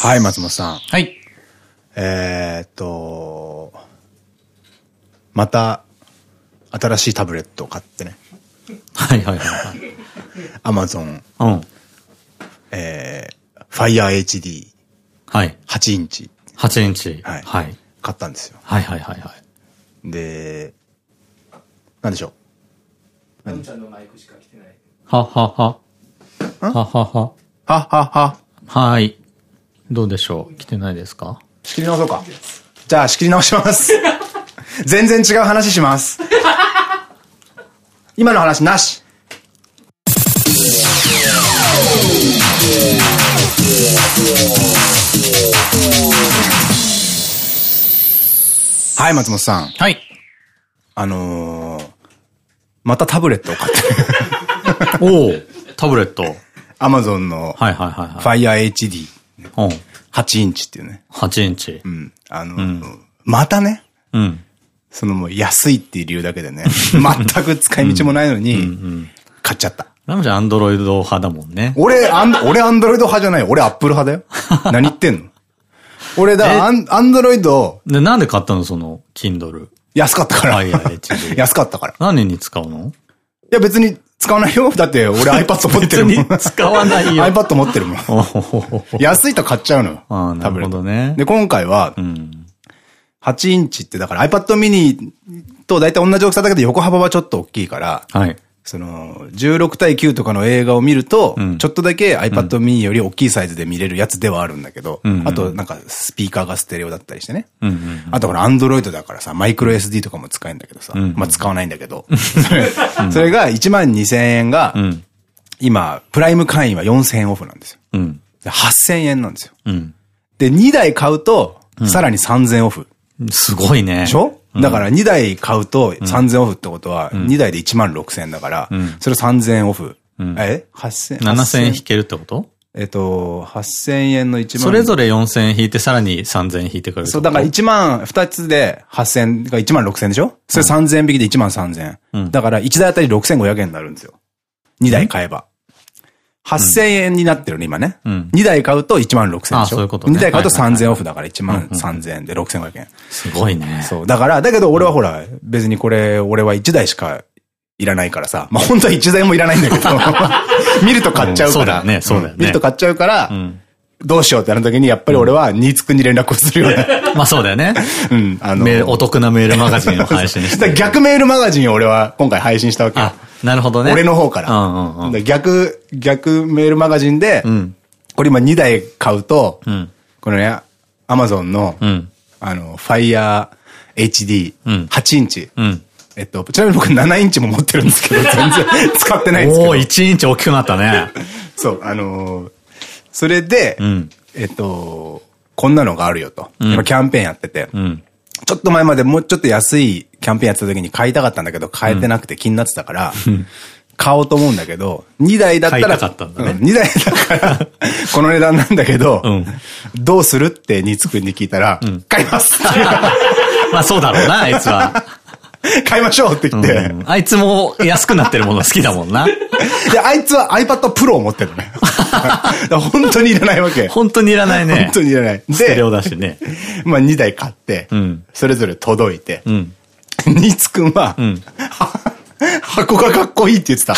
はい、松本さん。はい。えーっと、また、新しいタブレットを買ってね。はいはいはいアマゾン、はい。うん。えー、Fire HD8 はい。インチ8インチ。はいはい。買ったんですよ。はいはいはいはい。で、なんでしょう？ははは。ははは。ははは。はい。どうでしょう？来てないですか？仕切り直そうか。じゃあ仕切り直します。全然違う話します。今の話なし。はい、松本さん。はい。あのー、またタブレットを買って。おタブレット。アマゾンの、はいはいはい。Fire HD。8インチっていうね。8インチ。うん。あの、またね。うん。そのもう安いっていう理由だけでね。全く使い道もないのに、買っちゃった。ラムちゃんアンドロイド派だもんね。俺、俺アンドロイド派じゃない俺アップル派だよ。何言ってんの？俺だ、アン、アンドロイド。で、なんで買ったの？その、キンドル。安かったから。安かったから。何に使うの？いや別に使わないよ。だって俺 iPad 持ってるもん。使わないよ iPad 持ってるもん。安いと買っちゃうのよ。ああ、なるほどね。で、今回はう、ん。8インチってだから iPad mini と大体同じ大きさだけど横幅はちょっと大きいから、はい。その、16対9とかの映画を見ると、んちょっとだけ iPad mini より大きいサイズで見れるやつではあるんだけど、うんうんあとなんかスピーカーがステレオだったりしてね。うんうん。あとほら、アンドロイドだからさ、マイクロ SD とかも使えるんだけどさ、んまあ使わないんだけど、それが1万2000円が、うん。今、プライム会員は4000円オフなんですよ。うん。で8000円なんですよ。うん。で、2台買うと、さらに3000円オフ。すごいね。でしょ？だから2台買うと3000オフってことは、2台で1万6000円だから、それ3000円オフ。え ?8000 7000円引けるってこと？えっと、8000円の1万。それぞれ4000円引いて、さらに3000円引いてくるってこと？そう、だから1万、2つで8000円が1万6000円でしょ？それ3000円引きで1万3000円。だから1台あたり6500円になるんですよ。2台買えば。8000円になってるね、今ね。うん2台買うと1万6000円でしょあそういうことね2台買うとはいはいはい3000円オフだから1万3000円で6500円。すごいね。そう。だから、だけど俺はほら、別にこれ、俺は1台しかいらないからさ。まあ本当は1台もいらないんだけど、見ると買っちゃうから。うんそうだよねそうだよねん見ると買っちゃうから、んどうしようってなるときに、やっぱり俺は、ニーツくんに連絡をするよね。まあそうだよね。うん、あの、お得なメールマガジンを配信して。逆メールマガジンを俺は今回配信したわけよあ。、なるほどね。俺の方から。逆、逆メールマガジンで、んこれ今2台買うと、んこのね、アマゾンの、うん。あの、Fire HD、うん8インチ。うん。えっと、ちなみに僕7インチも持ってるんですけど、全然使ってないんですけど。おー、1インチ大きくなったね。そう、あのーそれで、んえっと、こんなのがあるよと。今キャンペーンやってて、うん。ちょっと前までもうちょっと安いキャンペーンやってた時に買いたかったんだけど、買えてなくて気になってたから、買おうと思うんだけど、2台だったら、買いたかったんだね。う2台だから、この値段なんだけど、うん。どうするってニーツくんに聞いたら、買います。まあそうだろうな、あいつは。買いましょうって言って、うんあいつも安くなってるもの好きだもんな。で、あいつは iPad Pro を持ってるのね。本当にいらないわけ。本当にいらないね。本当にいらない。ステレで、オだしね。まあ2台買って、んそれぞれ届いて、うん。ニーツくんは、んは箱がかっこいいって言ってた。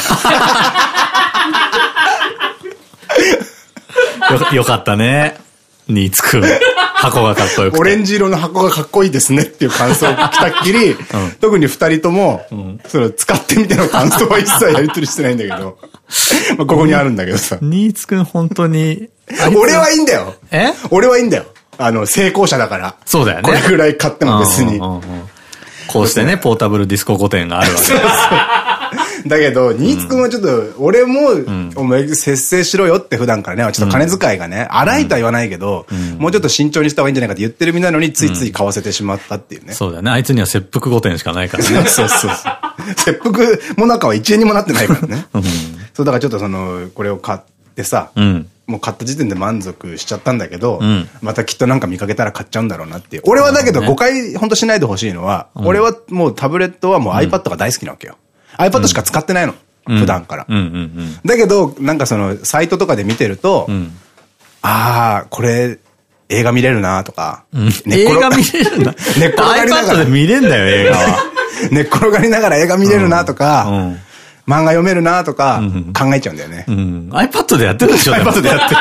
よ、よかったね。につく。箱がかっこよくて。オレンジ色の箱がかっこいいですねっていう感想を来たっきり、特に二人とも、その使ってみての感想は一切やり取りしてないんだけど、まあここにあるんだけどさ。ニーツくん本当に。俺はいいんだよえ？俺はいいんだよあの、成功者だから。そうだよね。これぐらい買っても別にうん。うんうんこうしてね、ポータブルディスコ御殿があるわけ。だけど、ニーツくんはちょっと、俺も、お前節制しろよって普段からね、ちょっと金遣いがね、荒いとは言わないけど、もうちょっと慎重にした方がいいんじゃないかって言ってる身なのに、ついつい買わせてしまったっていうね。そうだよね。あいつには切腹御殿しかないからね。そうそうそう。切腹もなかは1円にもなってないからね。そう、だからちょっとその、これを買ってさ、うん。もう買った時点で満足しちゃったんだけど、んまたきっとなんか見かけたら買っちゃうんだろうなっていう。俺はだけど誤解本当しないでほしいのは、俺はもうタブレットはもう iPad が大好きなわけよ。iPad しか使ってないの。普段から。うんうんうん。だけど、なんかその、サイトとかで見てると、んああ、これ、映画見れるなとか。映画見れるな？寝っ転がりながらで見れんだよ、映画は。寝っ転がりながら映画見れるなとか、うん漫画読めるなとか、考えちゃうんだよね。うん。iPad でやってるでしょ、iPad でやってる。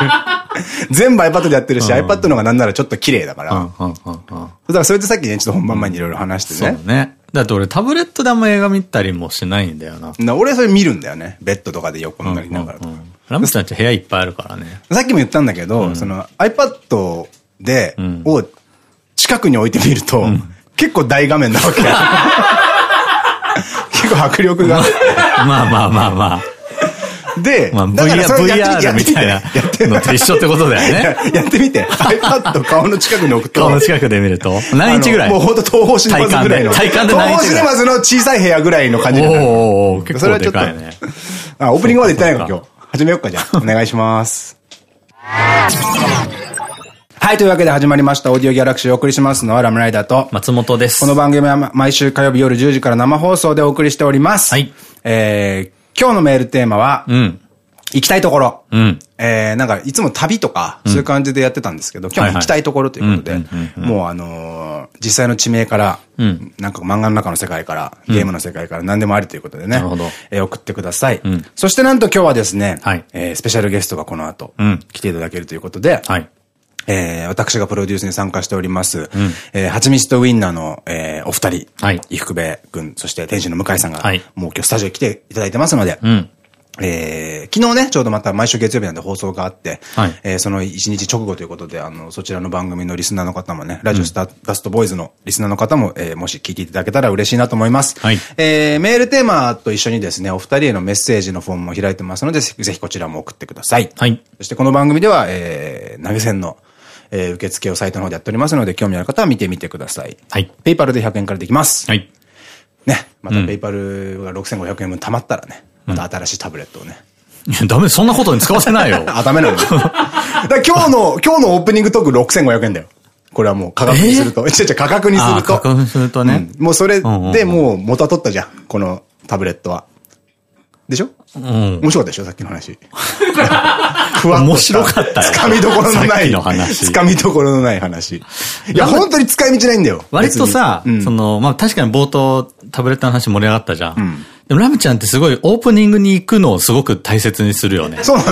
全部 iPad でやってるし、iPad の方がなんならちょっと綺麗だから。うんうんうんうんだからそれでさっきね、ちょっと本番前にいろいろ話してそうね。ね。だって俺タブレットであんま映画見たりもしないんだよな。な俺はそれ見るんだよね。ベッドとかで横になりながらとか。ラムちゃんち部屋いっぱいあるからね。さっきも言ったんだけど、その iPad で、んを近くに置いてみると、結構大画面なわけ。結構迫力が。まあまあまあまあ。で、まあ、VR みたいなやってのと一緒ってことだよね。やってみて。iPad 顔の近くに置くと。顔の近くで見ると。何インチぐらい？もうほんと東方シネマズぐらいの。体感で何イン東方シネマズの小さい部屋ぐらいの感じになるおーおー結構でかいね。あ、オープニングまで言ってないの今日。始めようか、じゃあ。お願いします。はい、というわけで始まりました。オーディオギャラクシーをお送りしますのはラムライダーと、松本です。この番組はま毎週火曜日夜10時から生放送でお送りしております。はい。えー、今日のメールテーマは、うん。行きたいところ。うん。えー、なんか、いつも旅とか、そういう感じでやってたんですけど、今日は行きたいところということでもうあのー実際の地名から、んなんか漫画の中の世界から、ゲームの世界から何でもありということでね、なるほどえー送ってください。んそしてなんと今日はですね、はいえースペシャルゲストがこの後、うん来ていただけるということで、はい。えー私がプロデュースに参加しております、えーはちみつとウィンナーの、えーお二人、はい伊福部君、そして店主の向井さんが、はいもう今日スタジオに来ていただいてますので、うん。えー昨日ね、ちょうどまた毎週月曜日なんで放送があって、はいえーその一日直後ということで、あの、そちらの番組のリスナーの方もね、ラジオスタ、ダストボーイズのリスナーの方も、えーもし聞いていただけたら嬉しいなと思います。はいえーメールテーマと一緒にですね、お二人へのメッセージのフォームも開いてますので、ぜぜひこちらも送ってください。はい。そしてこの番組では、えー投げ銭の、えー受付をサイトの方でやっておりますので、興味ある方は見てみてください。はい。ペイパルで100円からできます。はい。ね。またペイパルが6500円分貯まったらね、また新しいタブレットをね、いや、ダメ、そんなことに使わせないよ。あ、ダメなの だ今日の、今日のオープニングトーク6500円だよ。これはもう価格にすると。違う違う、価格にすあると。確認するとね。うんもうそれでもう元は取ったじゃん。このタブレットは。でしょ？うん。面白かったでしょさっきの話。ふわっと面白かったよつかみどころのない。の話つかみどころのない話。いや、本当に使い道ないんだよ。割とさ、その、まあ、確かに冒頭タブレットの話盛り上がったじゃん。でもラムちゃんってすごいオープニングに行くのをすごく大切にするよね。そうなの？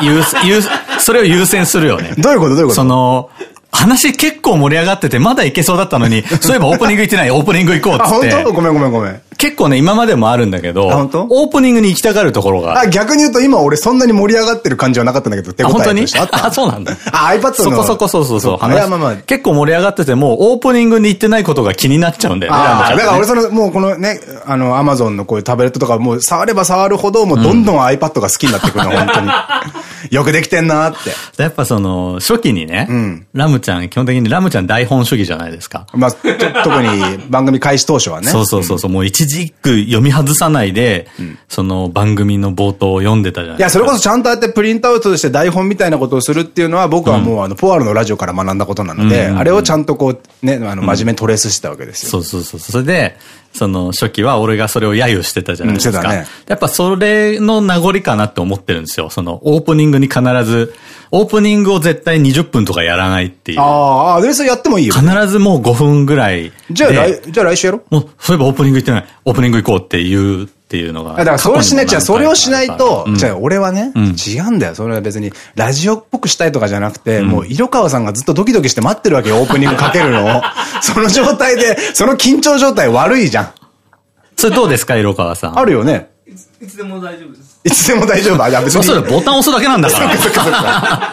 優優それを優先するよね。どういうこと？どういうこと？その、話結構盛り上がってて、まだいけそうだったのに、そういえばオープニング行ってない、オープニング行こうっあ、つって。本当？ごめんごめんごめん。結構ね、今までもあるんだけど、オープニングに行きたがるところが。あ、逆に言うと今俺そんなに盛り上がってる感じはなかったんだけど、手応あ、本当に？あったあ、そうなんだ。あ、iPad の。そこそこそうそうそう。っかいや、まあまあ。結構盛り上がってても、オープニングに行ってないことが気になっちゃうんだよね。だから俺その、もうこのね、あの、アマゾンのこういうタブレットとか、もう触れば触るほど、もうどんどん iPad が好きになってくるの、本当に。よくできてんなって。やっぱその、初期にね、んラムちゃん、基本的にラムちゃん台本主義じゃないですか。まあ、特に番組開始当初はね。そうそうそうそう、もう一字一句読み外さないで、その番組の冒頭を読んでたじゃないいや、ですか。それこそちゃんとあってプリントアウトして台本みたいなことをするっていうのは、僕はもう、あの、ポワールのラジオから学んだことなので、あれをちゃんとこう、ね、あの、真面目にトレースしてたわけですよ。そうそうそう。それで、その初期は俺がそれを揶揄してたじゃないですか。うんねやっぱそれの名残かなって思ってるんですよ。そのオープニングに必ず、オープニングを絶対20分とかやらないっていう。ああ、で、それやってもいいよ。必ずもう5分ぐらいで。じゃあ来、じゃあ来週やろうもう、そういえばオープニング行ってない。オープニング行こうって言うっていうのが。あだからそれしない、じゃあそれをしないと、じじゃあ俺はね、違うんだよ。それは別に、ラジオっぽくしたいとかじゃなくて、もう色川さんがずっとドキドキして待ってるわけよ、オープニングかけるのを。その状態で、その緊張状態悪いじゃん。それどうですか、色川さん？あるよね。いつでも大丈夫です。いつでも大丈夫？あ、じゃあ別に。そうボタン押すだけなんだから。そっかそっか。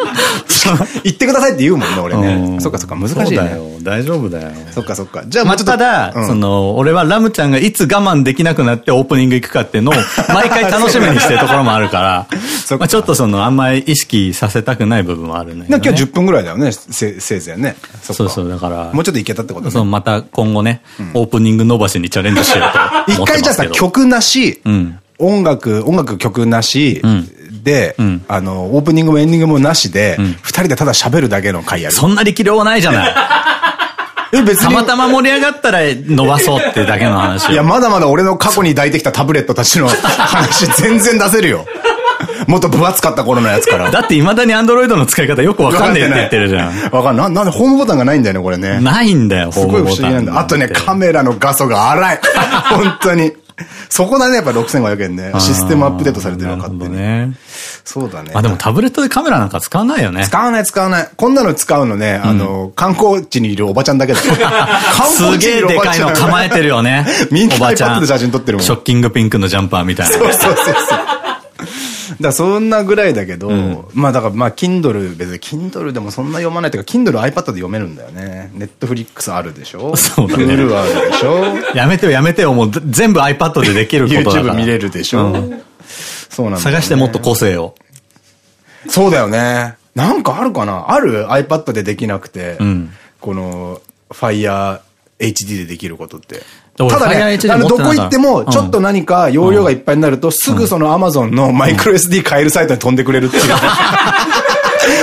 言ってくださいって言うもんね、俺ね。そっかそっか、難しいね。大丈夫だよ。そっかそっか。じゃあもまあ、うちょっと。ただ、うんその、俺はラムちゃんがいつ我慢できなくなってオープニング行くかっていうのを、毎回楽しみにしてるところもあるからそっ、かまあちょっとその、あんまり意識させたくない部分もあるね。ね今日10分ぐらいだよね、せせいぜいね。そっかそうそう、だから、もうちょっといけたってことそのね。また今後ね、オープニング伸ばしにチャレンジしようと思って一。回じゃあさ、曲なし、ん音楽、音楽曲なし、で、んあの、オープニングもエンディングもなしで、二人でただ喋るだけの回やる。そんな力量ないじゃない。え、別に。たまたま盛り上がったら伸ばそうってだけの話よいや、まだまだ俺の過去に抱いてきたタブレットたちの 話全然出せるよ。もっと分厚かった頃のやつから。だって未だにアンドロイドの使い方よくわかんねえって言ってるじゃん。わかんない。ななんでホームボタンがないんだよね、これね。ないんだよ、すごい不思議なんだ。あとね、カメラの画素が荒い。本当に。そこだね、やっぱ6500円ね。システムアップデートされてるの勝手に。ね。そうだね。あ、でもタブレットでカメラなんか使わないよね。使わない使わない。こんなの使うのね、あの、観光地にいるおばちゃんだけだ すげえでかいの構えてるよね。みんなおばちゃ iPad ん。で写真撮ってるもん。ショッキングピンクのジャンパーみたいな。そうそうそうそう。だそんなぐらいだけど、まあだからまあ Kindle 別に Kindle でもそんな読まないというか Kindle iPad で読めるんだよね。Netflix あるでしょ？そうだね Hulu あるでしょ？やめてよやめてよ、もう全部 iPad でできることだから。YouTube 見れるでしょ、そうなんだ、ね。探してもっと個性を。そうだよね。なんかあるかな？ある ?iPad でできなくて、んこの Fire HD でできることって。俺ただね、あの、どこ行っても、ちょっと何か容量がいっぱいになると、すぐその Amazon のマイクロ SD 買えるサイトに飛んでくれるっていう。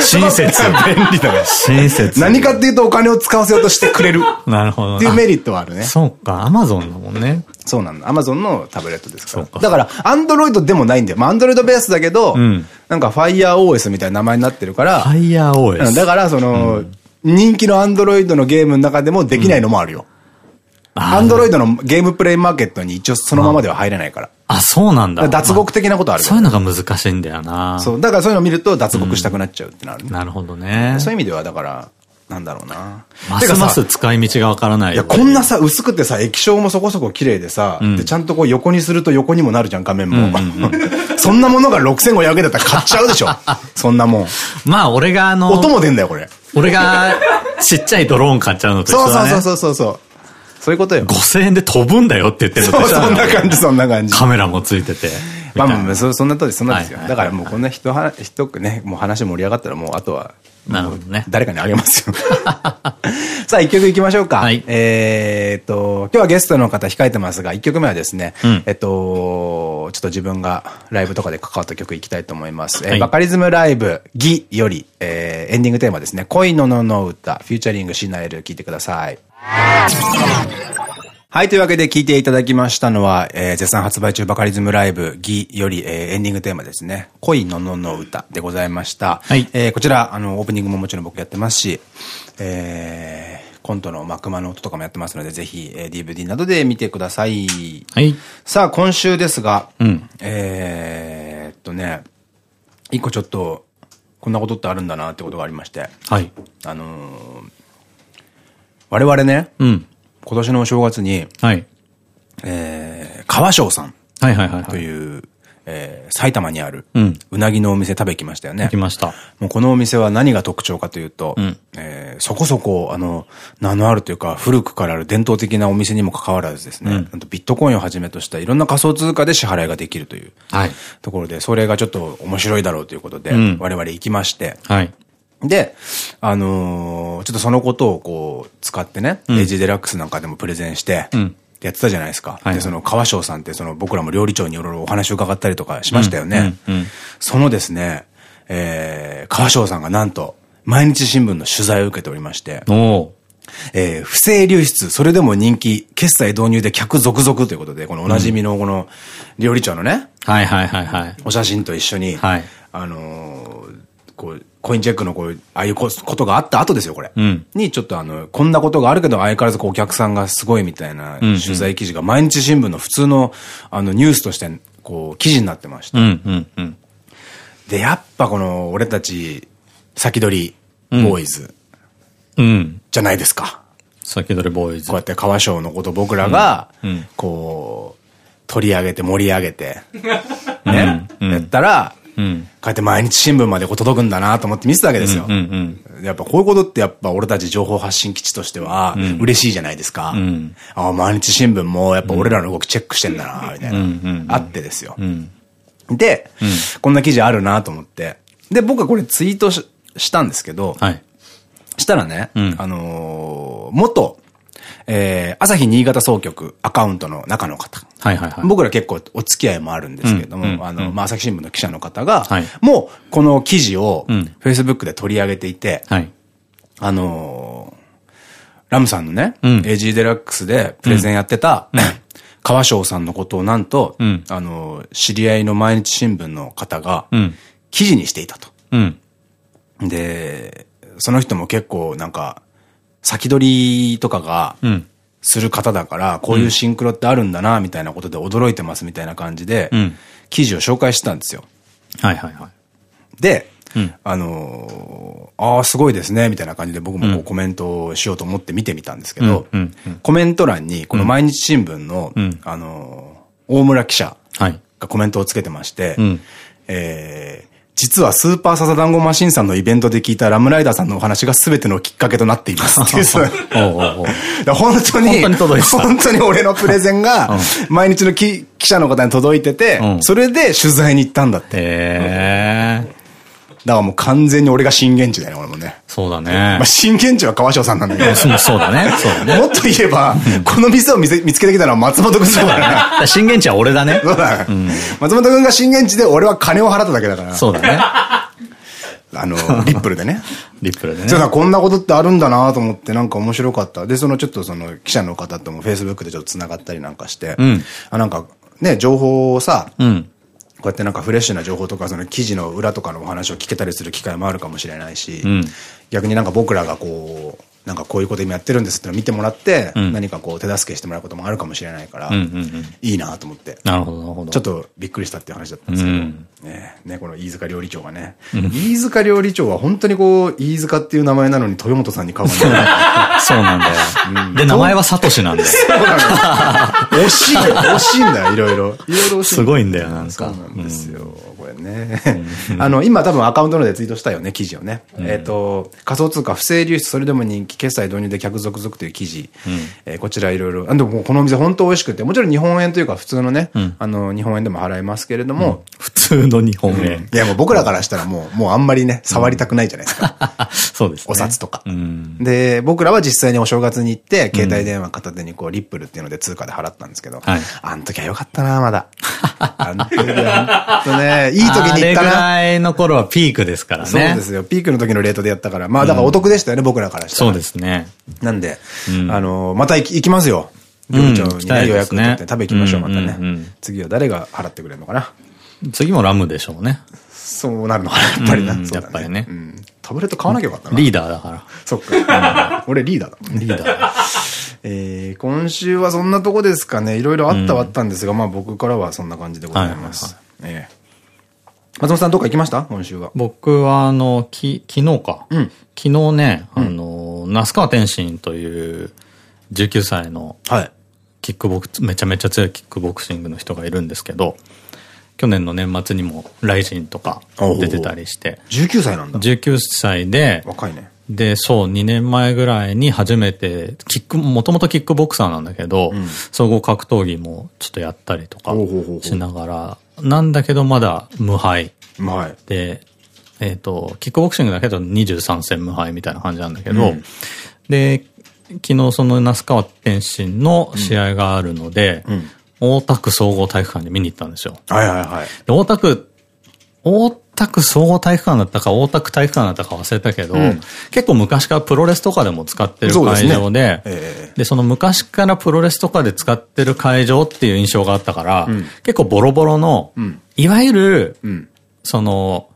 親切。便利だね。親切。何かっていうとお金を使わせようとしてくれるなるほど。っていうメリットはあるね。そうか、アマゾンだもんね。そうなんだ。アマゾンのタブレットですから。そうかだから、アンドロイドでもないんだよ。まあ、アンドロイドベースだけど、んなんか FireOS みたいな名前になってるから、FireOS。うんだから、その、人気のアンドロイドのゲームの中でもできないのもあるよ。アンドロイドのゲームプレイマーケットに一応そのままでは入れないから。あ、そうなんだ。脱獄的なことあるからそういうのが難しいんだよな。そう。だからそういうのを見ると脱獄したくなっちゃうってなるね。なるほどね。そういう意味では、だから、なんだろうな。ますます使い道がわからない。いや、こんなさ、薄くてさ、液晶もそこそこ綺麗でさ、で、ちゃんとこう横にすると横にもなるじゃん、画面も。そんなものが6500円だったら買っちゃうでしょ。そんなもん。まあ、俺があの、音も出んだよ、これ。俺がちっちゃいドローン買っちゃうのと一緒だね。そうそうそうそうそうそう。いうことよ。5000円で飛ぶんだよって言ってるのそそんな感じ、そんな感じ。カメラもついてて。まあまあ、そそんなとおり、そんなですよ。だからもうこんな人は、人くね、もう話盛り上がったらもうあとは、なるほどね。誰かにあげますよ。さあ、一曲いきましょうか。はいえーっと、今日はゲストの方控えてますが、一曲目はですね、うんえっと、ちょっと自分がライブとかで関わった曲いきたいと思います。えーはいバカリズムライブ、ギより、えーエンディングテーマですね、恋ののの歌、フューチャリングシナエル、聞いてください。はい。というわけで聞いていただきましたのは、えー絶賛発売中バカリズムライブ、ギより、えーエンディングテーマですね。恋ののの歌でございました。はいえーこちら、あの、オープニングももちろん僕やってますし、えーコントのマクマの音とかもやってますので、ぜひ、えー DVD などで見てください。はい。さあ、今週ですが、うんえーっとね、一個ちょっと、こんなことってあるんだなってことがありまして、はい。あのー我々ね、うん。今年のお正月に、はい。えー、川翔さんはいはいはいはい。という、えー埼玉にある、うなぎのお店食べきましたよね行き。ました。もうこのお店は何が特徴かというと、んえーそこそこ、あの、名のあるというか、古くからある伝統的なお店にもかかわらずですね、うんビットコインをはじめとしたいろんな仮想通貨で支払いができるというはい。ところで、それがちょっと面白いだろうということで、うん我々行きまして、はい。で、あのーちょっとそのことをこう、使ってね、エイジデラックスなんかでもプレゼンして、ん。やってたじゃないですか。はいで、その川翔さんって、その僕らも料理長にいろいろお話を伺ったりとかしましたよね。うんうんうんそのですね、えー、川翔さんがなんと、毎日新聞の取材を受けておりまして、おー。えー不正流出、それでも人気、決済導入で客続々ということで、このおなじみのこの料理長のね、はいはいはいはい。お写真と一緒に、はい。あのーこう、コインチェックのこう、ああいうこことがあった後ですよ、これ。うん。に、ちょっとあの、こんなことがあるけど、相変わらずこうお客さんがすごいみたいな取材記事が毎日新聞の普通の、あの、ニュースとして、こう、記事になってました。で、やっぱこの、俺たち、先取り、ボーイズ、うん。じゃないですか。先取りボーイズ。こう。やって川賞のこと僕らがこう、取り上げて盛り上げて、うん。ね、うん。やったら、うん。こうやって毎日新聞までこう届くんだなと思って見てたわけですよ。やっぱこういうことってやっぱ俺たち情報発信基地としては嬉しいじゃないですか。んああ、毎日新聞もやっぱ俺らの動きチェックしてんだな、みたいな。あってですよ。うん。で、こんな記事あるなと思って。で、僕はこれツイートししたんですけど、はい。したらね、うんあのー元、えー、朝日新潟総局アカウントの中の方。はいはいはい。僕ら結構お付き合いもあるんですけれども、うんうんあの、まあ、朝日新聞の記者の方が、はいもうこの記事をうん、Facebook で取り上げていて、はい。あのーラムさんのね、うん AG デラックスでプレゼンやってた、川翔さんのことをなんと、うんあの、知り合いの毎日新聞の方が、うん。記事にしていたと。うん。で、その人も結構なんか、先取りとかが、うん。する方だから、こういうシンクロってあるんだな、みたいなことで驚いてますみたいな感じで、うん記事を紹介してたんですよ。はいはいはい。で、うんあのーああ、すごいですね、みたいな感じで僕もこううんコメントをしようと思って見てみたんですけど、コメント欄に、この毎日新聞の、うんあのー大村記者はい。がコメントをつけてまして、うんえー実はスーパーサザダンゴマシンさんのイベントで聞いたラムライダーさんのお話が全てのきっかけとなっています。って本当に、本当に届いてた。本当に俺のプレゼンが、毎日のき記者の方に届いてて、うん。それで取材に行ったんだって。へえ。だからもう完全に俺が震源地だよね、俺もね。そうだねまあ、。震源地は川翔さんなんだけど。そうだね。そうだね。もっと言えば、この店を見つけてきたのは松本くんだからね。震源地は俺だね。そうだ、松本くんが震源地で俺は金を払っただけだから。そうだね。あの、リップルでね。リップルでねそう。だ、こんなことってあるんだなと思って、なんか面白かった。で、そのちょっとその記者の方とも Facebook でちょっと繋がったりなんかして、うんあ、なんか、ね、情報をさ、うん。こうやってなんかフレッシュな情報とか、その記事の裏とかのお話を聞けたりする機会もあるかもしれないし、うん。逆になんか僕らがこう、なんかこういうこと今やってるんですって見てもらって、ん何かこう手助けしてもらうこともあるかもしれないから、うんうんうん。いいなと思って。なるほど、なるほど。ちょっとびっくりしたっていう話だったんですけど、うんねね、この飯塚料理長がね、飯塚料理長は本当にこう、飯塚っていう名前なのに豊本さんに顔が。そうなんだよ。で、名前はサトシなんだよ。そうなの惜しい、惜しいんだよ、いろいろ。いろいろ惜しい。すごいんだよ、なんか。そうなんですよ。これね。あの、今多分アカウントのでツイートしたよね、記事をね。えっと、仮想通貨不正流出、それでも人気、決済導入で客続々という記事。えーこちらいろいろ。あでもこのお店本当美味しくて、もちろん日本円というか普通のね、あの、日本円でも払えますけれども、普通の日本円。いやもう僕らからしたらもう、もうあんまりね、触りたくないじゃないですか。そうですね。お札とか。うん。で、僕らは実際にお正月に行って、携帯電話片手にこう、リップルっていうので通貨で払ったんですけど、はいあの時はよかったな、まだ。あの時はほんとね、いい時に行ったあれぐな。らいの頃はピークですからね。そうですよ。ピークの時のレートでやったから。まあだからお得でしたよね、僕らからしたら。ですね。なんで、うんあの、また行きますよ。うん料理長に予約取って食べ行きましょう、またね。次は誰が払ってくれるのかな。次もラムでしょうね。そうなるのかな、やっぱりな。やっぱりねうんタブレット買わなきゃよかったな。リーダーだから。そっか。俺リーダーだもんね。リーダー。えー今週はそんなとこですかね。いろいろあったはあったんですが、まあ僕からはそんな感じでございます。ええ松本さんどっか行きました？今週は。僕は、あの、き、昨日か。うん昨日ね、あの、那須川天心という19歳のはい。キックボクめちゃめちゃ強いキックボクシングの人がいるんですけど、去年の年末にもライジンとか出てたりして、19歳なんだ。19歳で、若いね。で、そう、2年前ぐらいに初めて、キック、もともとキックボクサーなんだけど、ん総合格闘技もちょっとやったりとかほうほうほうほうしながら、なんだけどまだ無敗はい。で、えっ、と、キックボクシングだけど23戦無敗みたいな感じなんだけど、うんで、昨日その那須川天心の試合があるので、うん大田区総合体育館に見に行ったんですよ。はいはいはい。で大田区、大田区総合体育館だったか、大田区体育館だったか忘れたけど、うん。結構昔からプロレスとかでも使ってるそうですね。会場で、え。で、その昔からプロレスとかで使ってる会場っていう印象があったから、ん。結構ボロボロの、ん。いわゆる、うん。その、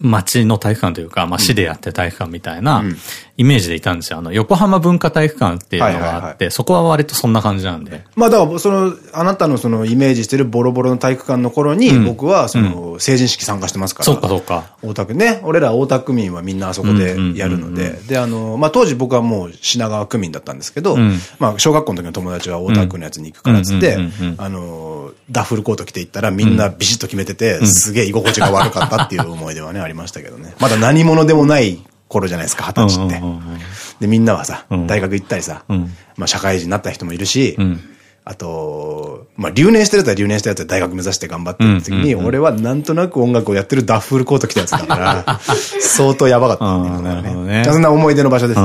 町の体育館というか、まあ、市でやってる体育館みたいなうんイメージでいたんですよ。あの、横浜文化体育館っていうのがあって、そこは割とそんな感じなんで。まあだから、その、あなたのそのイメージしてるボロボロの体育館の頃に、僕はその、成人式参加してますから。そうかそうか。大田区ね。俺ら大田区民はみんなあそこでやるので。で、あの、まあ、当時僕はもう品川区民だったんですけど、んまあ、小学校の時の友達は大田区のやつに行くからっつってあの、ダッフルコート着て行ったらみんなビシッと決めてて、すげえ居心地が悪かったっていう思い出はね、ありましたけどね。まだ何者でもない頃じゃないですか、二十歳って。で、みんなはさ、ん。大学行ったりさん、まあ、社会人になった人もいるしん、あと、まあ、留年してるやつは留年したやつは大学目指して頑張ってる時に、俺はなんとなく音楽をやってるダッフルコート着たやつだから、相当やばかったっていうのがあーなるほどね。そんな思い出の場所です。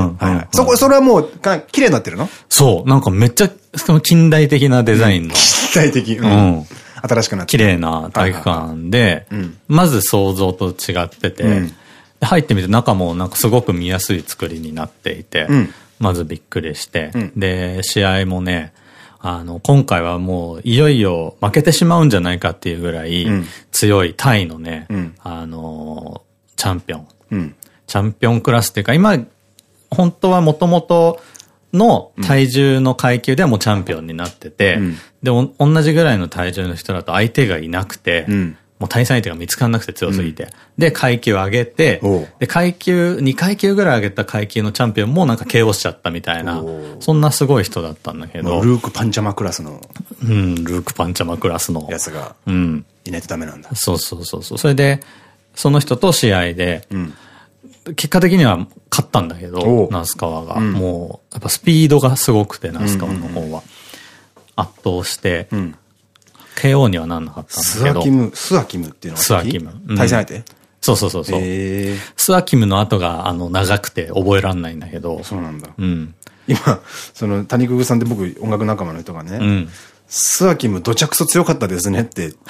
そこ、それはもう、か綺麗になってるの？そう、なんかめっちゃ、その近代的なデザインの、立体的。ううん。ん。新しくなって。綺麗な体育館でん、まず想像と違ってて、入ってみて中もなんかすごく見やすい作りになっていて、うん。まずびっくりして、うん。で、試合もね、あの、今回はもう、いよいよ負けてしまうんじゃないかっていうぐらい、強いタイのね、うん、あの、チャンピオン。うん、チャンピオンクラスっていうか、今、本当はもともとの体重の階級ではもうチャンピオンになってて、うん、で、同じぐらいの体重の人だと相手がいなくて、もう対戦相手が見つからなくて強すぎて。うん、で、階級上げて、で、階級、2階級ぐらい上げた階級のチャンピオンもなんか KO しちゃったみたいな、そんなすごい人だったんだけど。ルーク・パンチャマクラスの。うん、ルーク・パンチャマクラスの。やつが。うん。いないとダメなんだ。そうそうそうそう。それで、その人と試合で、うん、結果的には勝ったんだけど、ナスカワが。うん、もう、やっぱスピードがすごくて、ナスカワの方は。圧倒して、うん KO にはなんなかったんだけど。スアキム、スアキムっていうのはスアキム。対戦相手？そうそうそうそう。スアキムの後が、あの、長くて覚えらんないんだけど。そうなんだ。うん。今、その、谷久さんって僕、音楽仲間の人がね、うん、スアキムどちゃくそ強かったですねって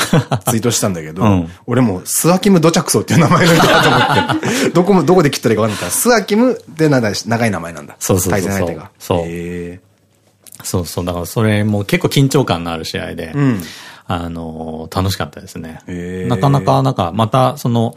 ツイートしたんだけど、うん、俺もスアキムどちゃくそっていう名前なんだと思って、どこも、どこで切ったらいいか分かんないから、スアキムって長い名前なんだ。そうそうそう。対戦相手が。そう。そうそう。だからそれも結構緊張感のある試合で、うん、あの、楽しかったですね。なかなか、なんか、また、その、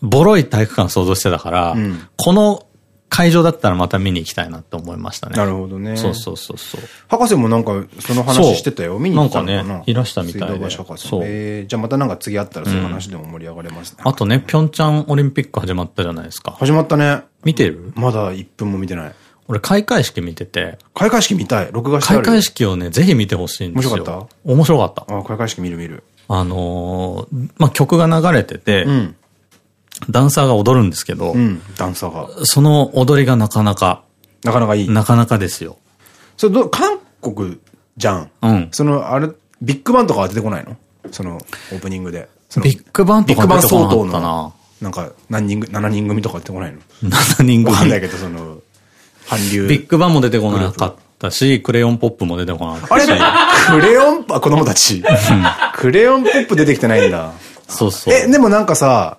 ボロい体育館想像してたから、うん、この会場だったらまた見に行きたいなって思いましたね。なるほどね。そうそうそうそう。博士もなんか、その話してたよ。見に行ったのかな？なんかね、いらしたみたいで。そう。えー、じゃあまたなんか次あったらそういう話でも盛り上がれますね。うん、あとね、ピョンチャンオリンピック始まったじゃないですか。始まったね。見てる？まだ1分も見てない。俺開会式見てて。開会式見たい録画して開会式をね、ぜひ見てほしいんですよ。面白かった？面白かった。あ、開会式見る見る。あのー、まあ、曲が流れてて、うん、ダンサーが踊るんですけど、うん、ダンサーが。その踊りがなかなか。なかなかいい。なかなかですよ。それど、韓国じゃん。うん。その、あれ、ビッグバンとかは出てこないの？その、オープニングで。ビッグバンとか出てこなかったな。なんか、何人、7人組とか出てこないの ?7 人組。わかんないけど、その、韓流。ビッグバンも出てこなかったし、クレヨンポップも出てこなかったし。あれ？クレヨン、あ、子供たち。クレヨンポップ出てきてないんだ。そうそう。え、でもなんかさ、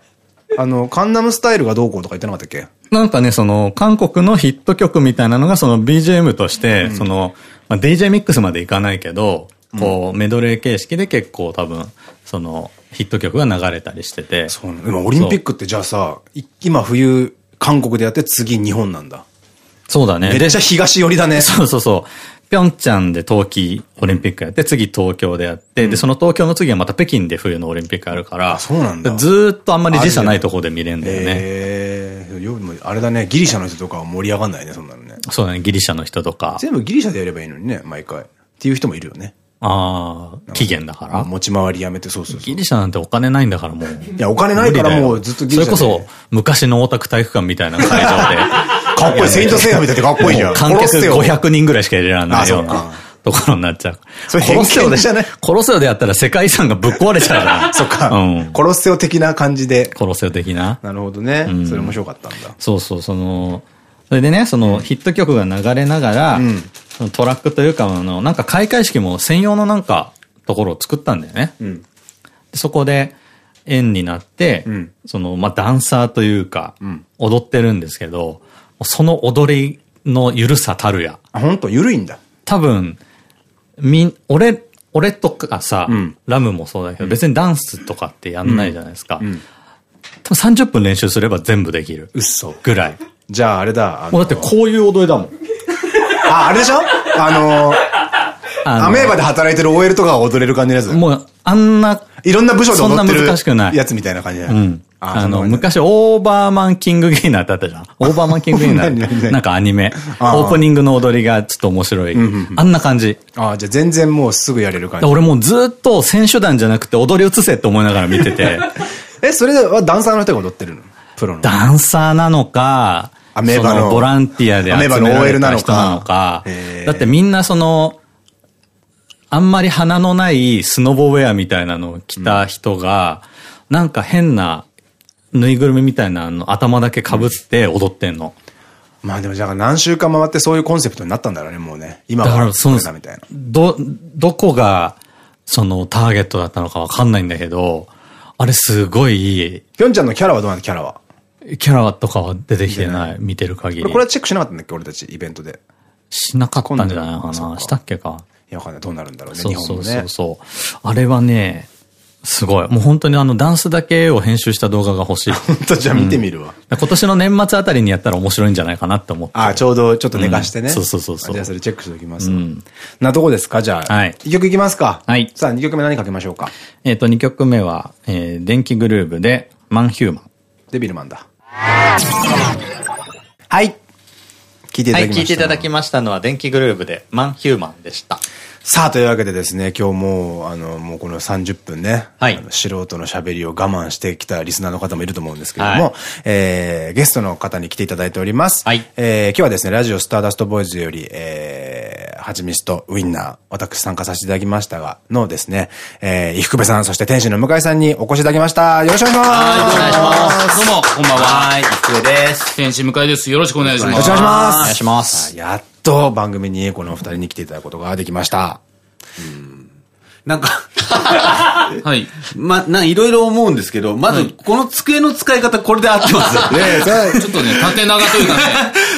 あの、カンナムスタイルがどうこうとか言ってなかったっけ？なんかね、その、韓国のヒット曲みたいなのが、その BGM として、うん、その、まあ、DJ ミックスまでいかないけど、こう、メドレー形式で結構多分、その、ヒット曲が流れたりしてて。そう、ね、今オリンピックってじゃあさ、今冬、韓国でやって次日本なんだ。そうだね。めちゃくちゃ東寄りだね。そうそうそう。ぴょんちゃんで冬季オリンピックやって、次東京でやって、うん、で、その東京の次はまた北京で冬のオリンピックあるから、そうなんだ。ずっとあんまり時差ないところで見れるんだよね。ええあれだね、ギリシャの人とかは盛り上がんないね、そんなのね。そうだね、ギリシャの人とか。全部ギリシャでやればいいのにね、毎回。っていう人もいるよね。ああ、期限だから持ち回りやめて、そうそうギリシャなんてお金ないんだからもう。いや、お金ないからもうずっとギリシャそれこそ、昔の大田区体育館みたいな会場で。かっこいい、セイントセイヤみたいでかっこいいじゃん。観客500人ぐらいしか入れられないような。ところになっちゃう。それコロッセオで、コロッセオでやったら世界遺産がぶっ壊れちゃうじゃん。そっか。うん。コロッセオ的な感じで。コロッセオ的な。なるほどね。それ面白かったんだ。そうそう、その、それでね、そのヒット曲が流れながら、そのトラックというか、あの、なんか開会式も専用のなんか、ところを作ったんだよね。うん、そこで円になって、うん、その、まあ、ダンサーというか、踊ってるんですけど、その踊りのゆるさたるや。あ、本当ゆるいんだ。多分、み、俺、俺とかさ、うん、ラムもそうだけど、別にダンスとかってやんないじゃないですか。多分30分練習すれば全部できる。嘘。ぐらい。じゃああれだ。もうだってこういう踊りだもん。あ、あれでしょ？あのー、アメーバで働いてる OL とかが踊れる感じのやつもう、あんな、いろんな部署で踊ってるやつみたいな感じだうん。あの、昔、オーバーマンキングゲイナーってあったじゃん。オーバーマンキングゲイナー。なんかアニメ。オープニングの踊りがちょっと面白い。あんな感じ。ああ、じゃあ全然もうすぐやれる感じ。俺もうずっと選手団じゃなくて踊り移せって思いながら見てて。え、それはダンサーの人が踊ってるの？プロの。ダンサーなのか、アメーバの。ボランティアで集められた人なのか。だってみんなその、あんまり鼻のないスノボウェアみたいなのを着た人が、うん、なんか変なぬいぐるみみたいなの頭だけ被って踊ってんの。まあでもじゃあ何週間回ってそういうコンセプトになったんだろうね、もうね。今は。だからその、みたいな。ど、どこが、そのターゲットだったのかわかんないんだけど、あれすごいいい。ぴょんちゃんのキャラはどうなんだ、キャラは？キャラとかは出てきてない、見てる限り。これはチェックしなかったんだっけ、俺たち、イベントで。しなかったんじゃないかな。したっけか。や、わかんない。どうなるんだろうね、日本。そうそうそう。あれはね、すごい。もう本当にあのダンスだけを編集した動画が欲しい。本当じゃあ見てみるわ、うん。今年の年末あたりにやったら面白いんじゃないかなって思って。ああ、ちょうどちょっと寝かしてね。うん、そうそうそうじゃあそれチェックしておきます。うん、なとこですかじゃあ。はい。一曲いきますか。はい。さあ、二曲目何かけましょうか？えっと、二曲目は、えー、電気グルーヴで、マンヒューマン。デビルマンだ。はい。聞いていただきました。はい、聞いていただきましたのは、電気グルーヴで、マンヒューマンでした。さあ、というわけでですね、今日もう、あの、もうこの30分ね、はい、素人の喋りを我慢してきたリスナーの方もいると思うんですけれども、はい、えー、ゲストの方に来ていただいております。はい、えー、今日はですね、ラジオスターダストボーイズより、えー、はちみつとウインナー、私参加させていただきましたが、のですね、えー、伊福部さん、そして天使の向井さんにお越しいただきました。よろしくお願いします。はい、お願いします。どうも、こんばんは。はい、伊福部です。天使向井です。よろしくお願いします。よろしくお願いします。お願いします。やっと番組にこのお二人に来ていただくことができました。なんか はい。ま、な、いろいろ思うんですけど、まず、この机の使い方、これで合ってます。ねちょっとね、縦長というかね、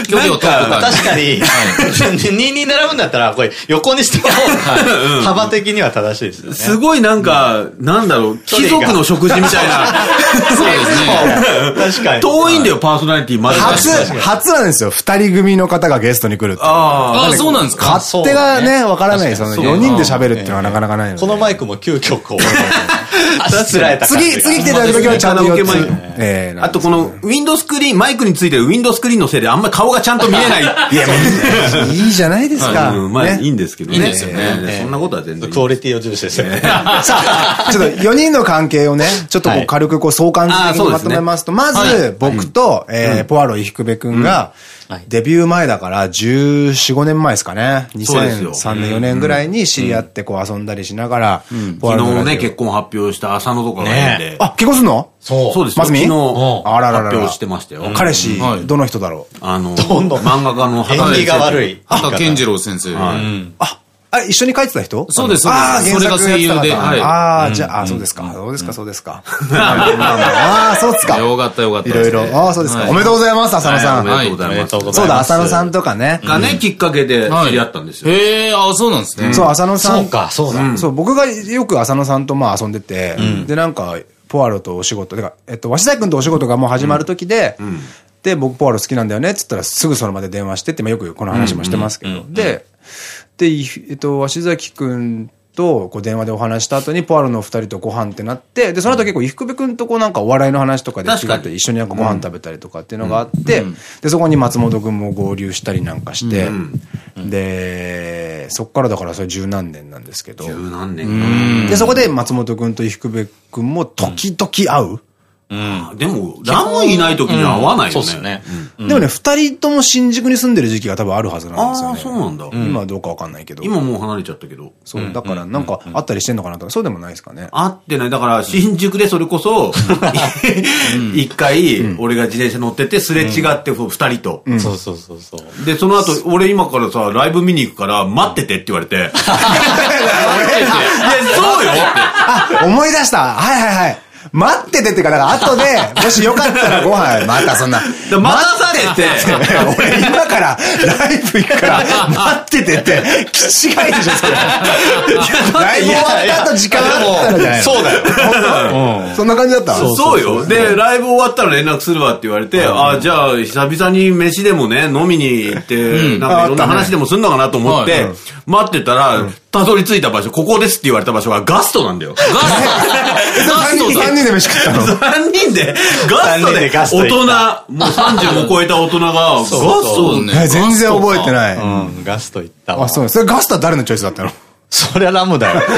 距離を取るか。確かに、2に並ぶんだったら、これ、横にしても、幅的には正しいですよね。すごいなんか、なんだろう、貴族の食事みたいな。そうですね。確かに。遠いんだよ、パーソナリティまで。初、初なんですよ。二人組の方がゲストに来るああ、そうなんですか？勝手がね、わからない。その4人で喋るっていうのはなかなかないのこのマイクも急遽こう、次、次来ていただくときはちゃんと4つ。えあとこの、ウィンドスクリーン、マイクについてるウィンドスクリーンのせいであんまり顔がちゃんと見えない。いや、いいじゃないですか。まあ、いいんですけどね。いいですよね。そんなことは全然。クオリティを重視ですよね。さあ、ちょっと4人の関係をね、ちょっとこう軽くこう相関的にまとめますと、まず、僕と、えポアロ伊福部くんが、デビュー前だから14、5年前ですかね。2003年、4年ぐらいに知り合ってこう遊んだりしながら、昨日ね、結婚発表した浅野とかがいで。あ、結婚すんの？そう。そうですまずみ？昨日、発表してましたよ。彼氏、どの人だろう？あの、漫画家の畑健次郎先生。あ、あ、一緒に書いてた人？そうです、そうです。ああ、それが声優で。ああ、じゃあ、そうですか。そうですか、そうですか。あ あ、そうですか。よかった、よかった。いろいろ。ああ、そうですか。おめでとうございます、浅野さん。おめでとうございます。そうだ、浅野さんとかね。がね、きっかけで知り合ったんですよ。へえ、あそうなんですね。そう、浅野さん。そうか、そうだ。そう、僕がよく浅野さんとまあ遊んでて、で、なんか、ポアロとお仕事、か、えっと、鷲田君とお仕事がもう始まる時で、で、僕ポアロ好きなんだよね、っつったらすぐその場で電話してって、よくこの話もしてますけど、で、で、えっと、鷲崎くんとこう電話でお話した後にポアロの二人とご飯ってなって、で、その後結構伊福部くんとこうなんかお笑いの話とかで違って一緒になんかご飯食べたりとかっていうのがあって、で、そこに松本くんも合流したりなんかして、で、そっからだからそれ十何年なんですけど。十何年で、そこで松本くんと伊福部くんも時々会う。うん。でも、ラムいない時には会わないよね。そうですよね。でもね、二人とも新宿に住んでる時期が多分あるはずなんですよね。ああ、そうなんだ。今はどうかわかんないけど。今もう離れちゃったけど。そう、だからなんか会ったりしてんのかなとか、そうでもないですかね。会ってない。だから、新宿でそれこそ、一回、俺が自転車乗ってて、すれ違って二人と。そうそうそうそう。で、その後、俺今からさ、ライブ見に行くから、待っててって言われて。いや、そうよあ、思い出した。はいはいはい。待っててってか、だから後で、もしよかったらご飯、またそんな。待たれて、俺今からライブ行くから、待っててって、気違いでしょ、それ。ライブ終わった後時間あったらじゃないそうだよ。そんな感じだった？そうよ。で、ライブ終わったら連絡するわって言われて、あ、じゃあ久々に飯でもね、飲みに行って、なんかいろんな話でもすんのかなと思って、待ってたら、たどり着いた場所、ここですって言われた場所がガストなんだよ。ガスト ?3 人で飯食ったの ?3 人でガストで大人、もう30を超えた大人がガストね。全然覚えてない。うん、ガスト行ったわ。あ、そう。それガストは誰のチョイスだったの？そりゃラムだよ。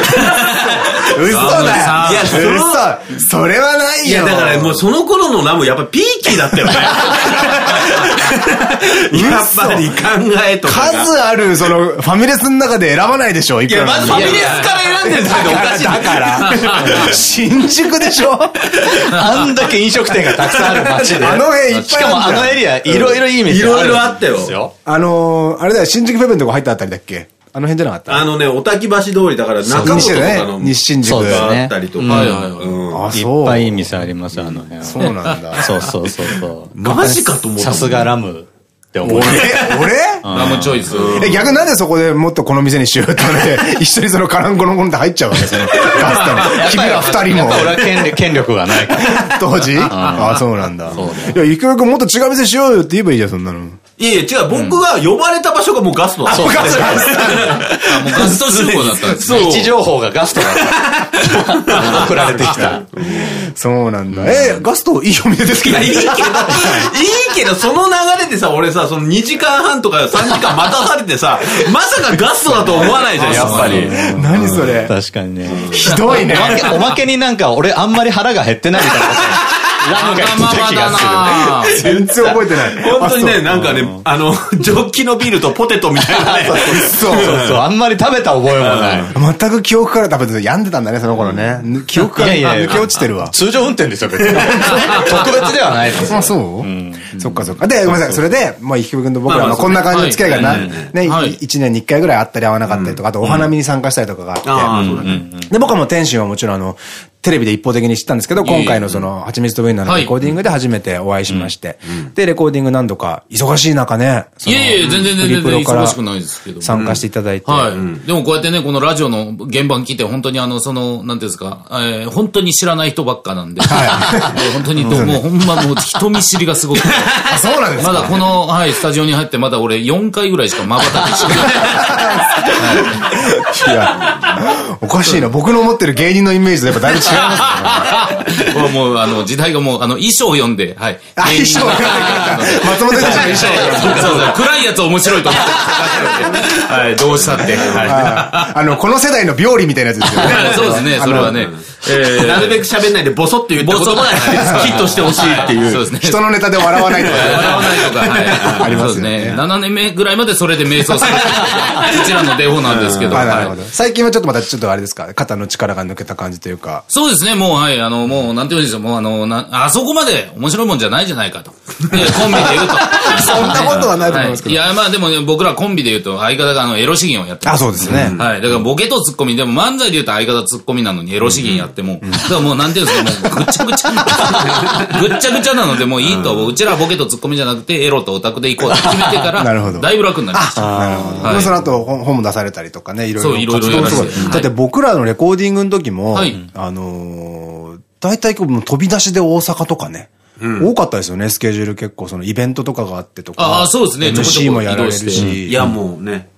嘘だよ。いや、嘘。それはないよ。いや、だからもうその頃のラムやっぱピーキーだったよね。やっぱり考えとか。数ある、その、ファミレスの中で選ばないでしょ、いや、まずファミレスから選んでるんですけど、おかしい。だから、新宿でしょ？あんだけ飲食店がたくさんある街で。あの辺いっぱいしかもあのエリア、いろいろいい店いろいろあったよ。あの、あれだよ、新宿ペペのとこ入ったあたりだっけ？あの辺じゃなかった？あのね、おたき橋通りだから中本とかの日新宿があったりとか。はいはいはい。いっぱいいい店あります、あの辺。そうなんだ。そうそうそうそう。マジかと思った。さすがラム。って思う。俺？ラムチョイス。え、逆になんでそこでもっとこの店にしようってね、一緒にそのカランコのもので入っちゃうわけ？ですよ。ガストに。君ら二人も。俺は権力権力がないから。当時？ああ、そうなんだ。いや、ゆきおくんもっと違う店しようよって言えばいいじゃん、そんなの。いやいや、違う、僕が呼ばれた場所がもうガストだった。そう、ガスト もうガスト集合だったんです位置情報がガストだった。送られてきた。そうなんだ。え、ガストいいお店ですけど。いいけど、いいけど、その流れでさ、俺さ、その2時間半とか3時間待たされてさ、まさかガストだと思わないじゃん、やっぱり。何それ。確かにね。ひどいね。おまけになんか、俺あんまり腹が減ってないみたいな。ラムが言ってた気がする。全然覚えてない。本当にね、なんかね、あの、ジョッキのビールとポテトみたいなね。そうそうそう。あんまり食べた覚えもない。全く記憶から食べて病んでたんだね、その頃ね。記憶から抜け落ちてるわ。通常運転ですよ、別に。特別ではないです。あ、そう？そっかそっか。で、ごめんなさい。それで、まあ、ひく君と僕らのこんな感じの付き合いがな、ね、1年に1回ぐらいあったり会わなかったりとか、あとお花見に参加したりとかがあって。で、僕はもう天心はもちろんあの、テレビで一方的に知ったんですけど、今回のその、はちみつとウィンナーのレコーディングで初めてお会いしまして、で、レコーディング何度か、忙しい中ね、いやいや、全然全然忙しくないですけど。参加していただいて。はい。でもこうやってね、このラジオの現場に来て、本当にあの、その、なんていうんですか、え本当に知らない人ばっかなんで、はい。本当に、もうほんまもう人見知りがすごくて。あ、そうなんですかまだこの、はい、スタジオに入ってまだ俺4回ぐらいしか瞬きしてない。いや、おかしいな。僕の思ってる芸人のイメージとやっぱだいぶ違いますね。もう、あの、時代がもう、あの、衣装を読んで、はい。衣装を読んで。松本さんの衣装を読んで。そうそう、暗いやつ面白いと思って。はい、どうしたって。はい。あの、この世代の病理みたいなやつですよね。そうですね、それはね。えなるべく喋んないでボソって言ってボソもヒットしてほしいっていう。そうですね。人のネタで笑わないとか。笑わないとか、はい。ありますね。7年目ぐらいまでそれで瞑想されて、うちらのデフォなんですけど。最近はちょっとまたちょっとあれですか、肩の力が抜けた感じというか。そうですね、もう、はい、あの、もう、なんていうんですよ、もう、あの、な、あそこまで面白いもんじゃないじゃないかと。コンビで言うと。そんなことはないと思いますけど。いや、まあでも僕らコンビで言うと、相方があの、エロ資源をやってます。あ、そうですね。はい。だからボケとツッコミ、でも漫才で言うと相方ツッコミなのにエロ資源やっても、だからもうなんていうんですか、もうぐっちゃぐちゃ ぐっちゃぐちゃなので、もういいと、うちらボケとツッコミじゃなくて、エロとオタクで行こうって決めてから、なるほど。だいぶ楽になりました。なるほど。その後本も出されたりとかね、いろいろ。そう、いろいろやらせて。だって僕らのレコーディングの時も、あの、大体飛び出しで大阪とかね。多かったですよね、スケジュール結構、そのイベントとかがあってとか。ああ、そうですね、MC もやられるし。いや、もうね。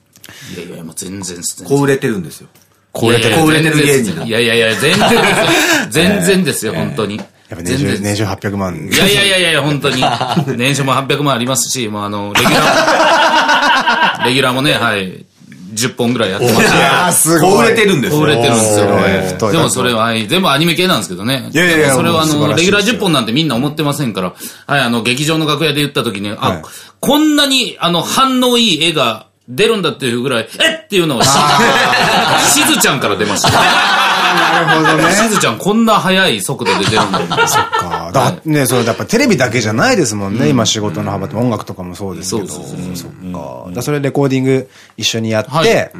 いやいや、もう全然こう売れてるんですよ。こう売れてる。こう売れてる芸人。いやいやいや、全然ですよ。全然ですよ、本当に。やっぱ年収、年収800万。いやいやいやいや、本当に。年収も800万ありますし、もうあの、レギュラー、レギュラーもね、はい。10本ぐらいやってます。いやすごい。売れてるんですよ。売れてるんですよ。でもそれは、全部アニメ系なんですけどね。いやいやそれはあの、レギュラー10本なんてみんな思ってませんから、はい、あの、劇場の楽屋で言った時に、あ、こんなに、あの、反応いい絵が、出るんだっていうぐらい、えっていうのはし、しずちゃんから出ました。なるほどね。しずちゃんこんな速い速度で出るんだよ。そっか。だね、それやっぱテレビだけじゃないですもんね。今仕事の幅って音楽とかもそうですけど。そうそっか。だそれレコーディング一緒にやって、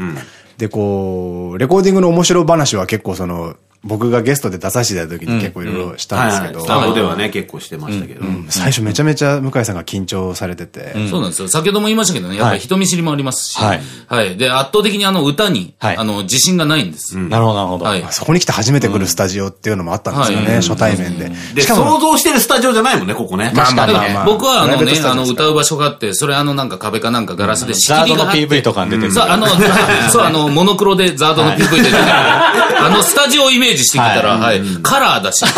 で、こう、レコーディングの面白話は結構その、僕がゲストで出させていただいた時に結構いろいろしたんですけど。スタンドではね、結構してましたけど。最初めちゃめちゃ向井さんが緊張されてて。そうなんですよ。先ほども言いましたけどね、やっぱり人見知りもありますし。はい。はい。で、圧倒的にあの歌に、あの、自信がないんです。なるほど、なるほど。はい。そこに来て初めて来るスタジオっていうのもあったんですよね、初対面で。で、想像してるスタジオじゃないもんね、ここね。まあま僕はあのね、あの、歌う場所があって、それあのなんか壁かなんかガラスで仕切りがあって。PV とかに出てる。そう、あの、そう、あの、モノクロでザードの PV で出てる。あの、スタジオをイメージしてきたら、はい。カラーだし。あれ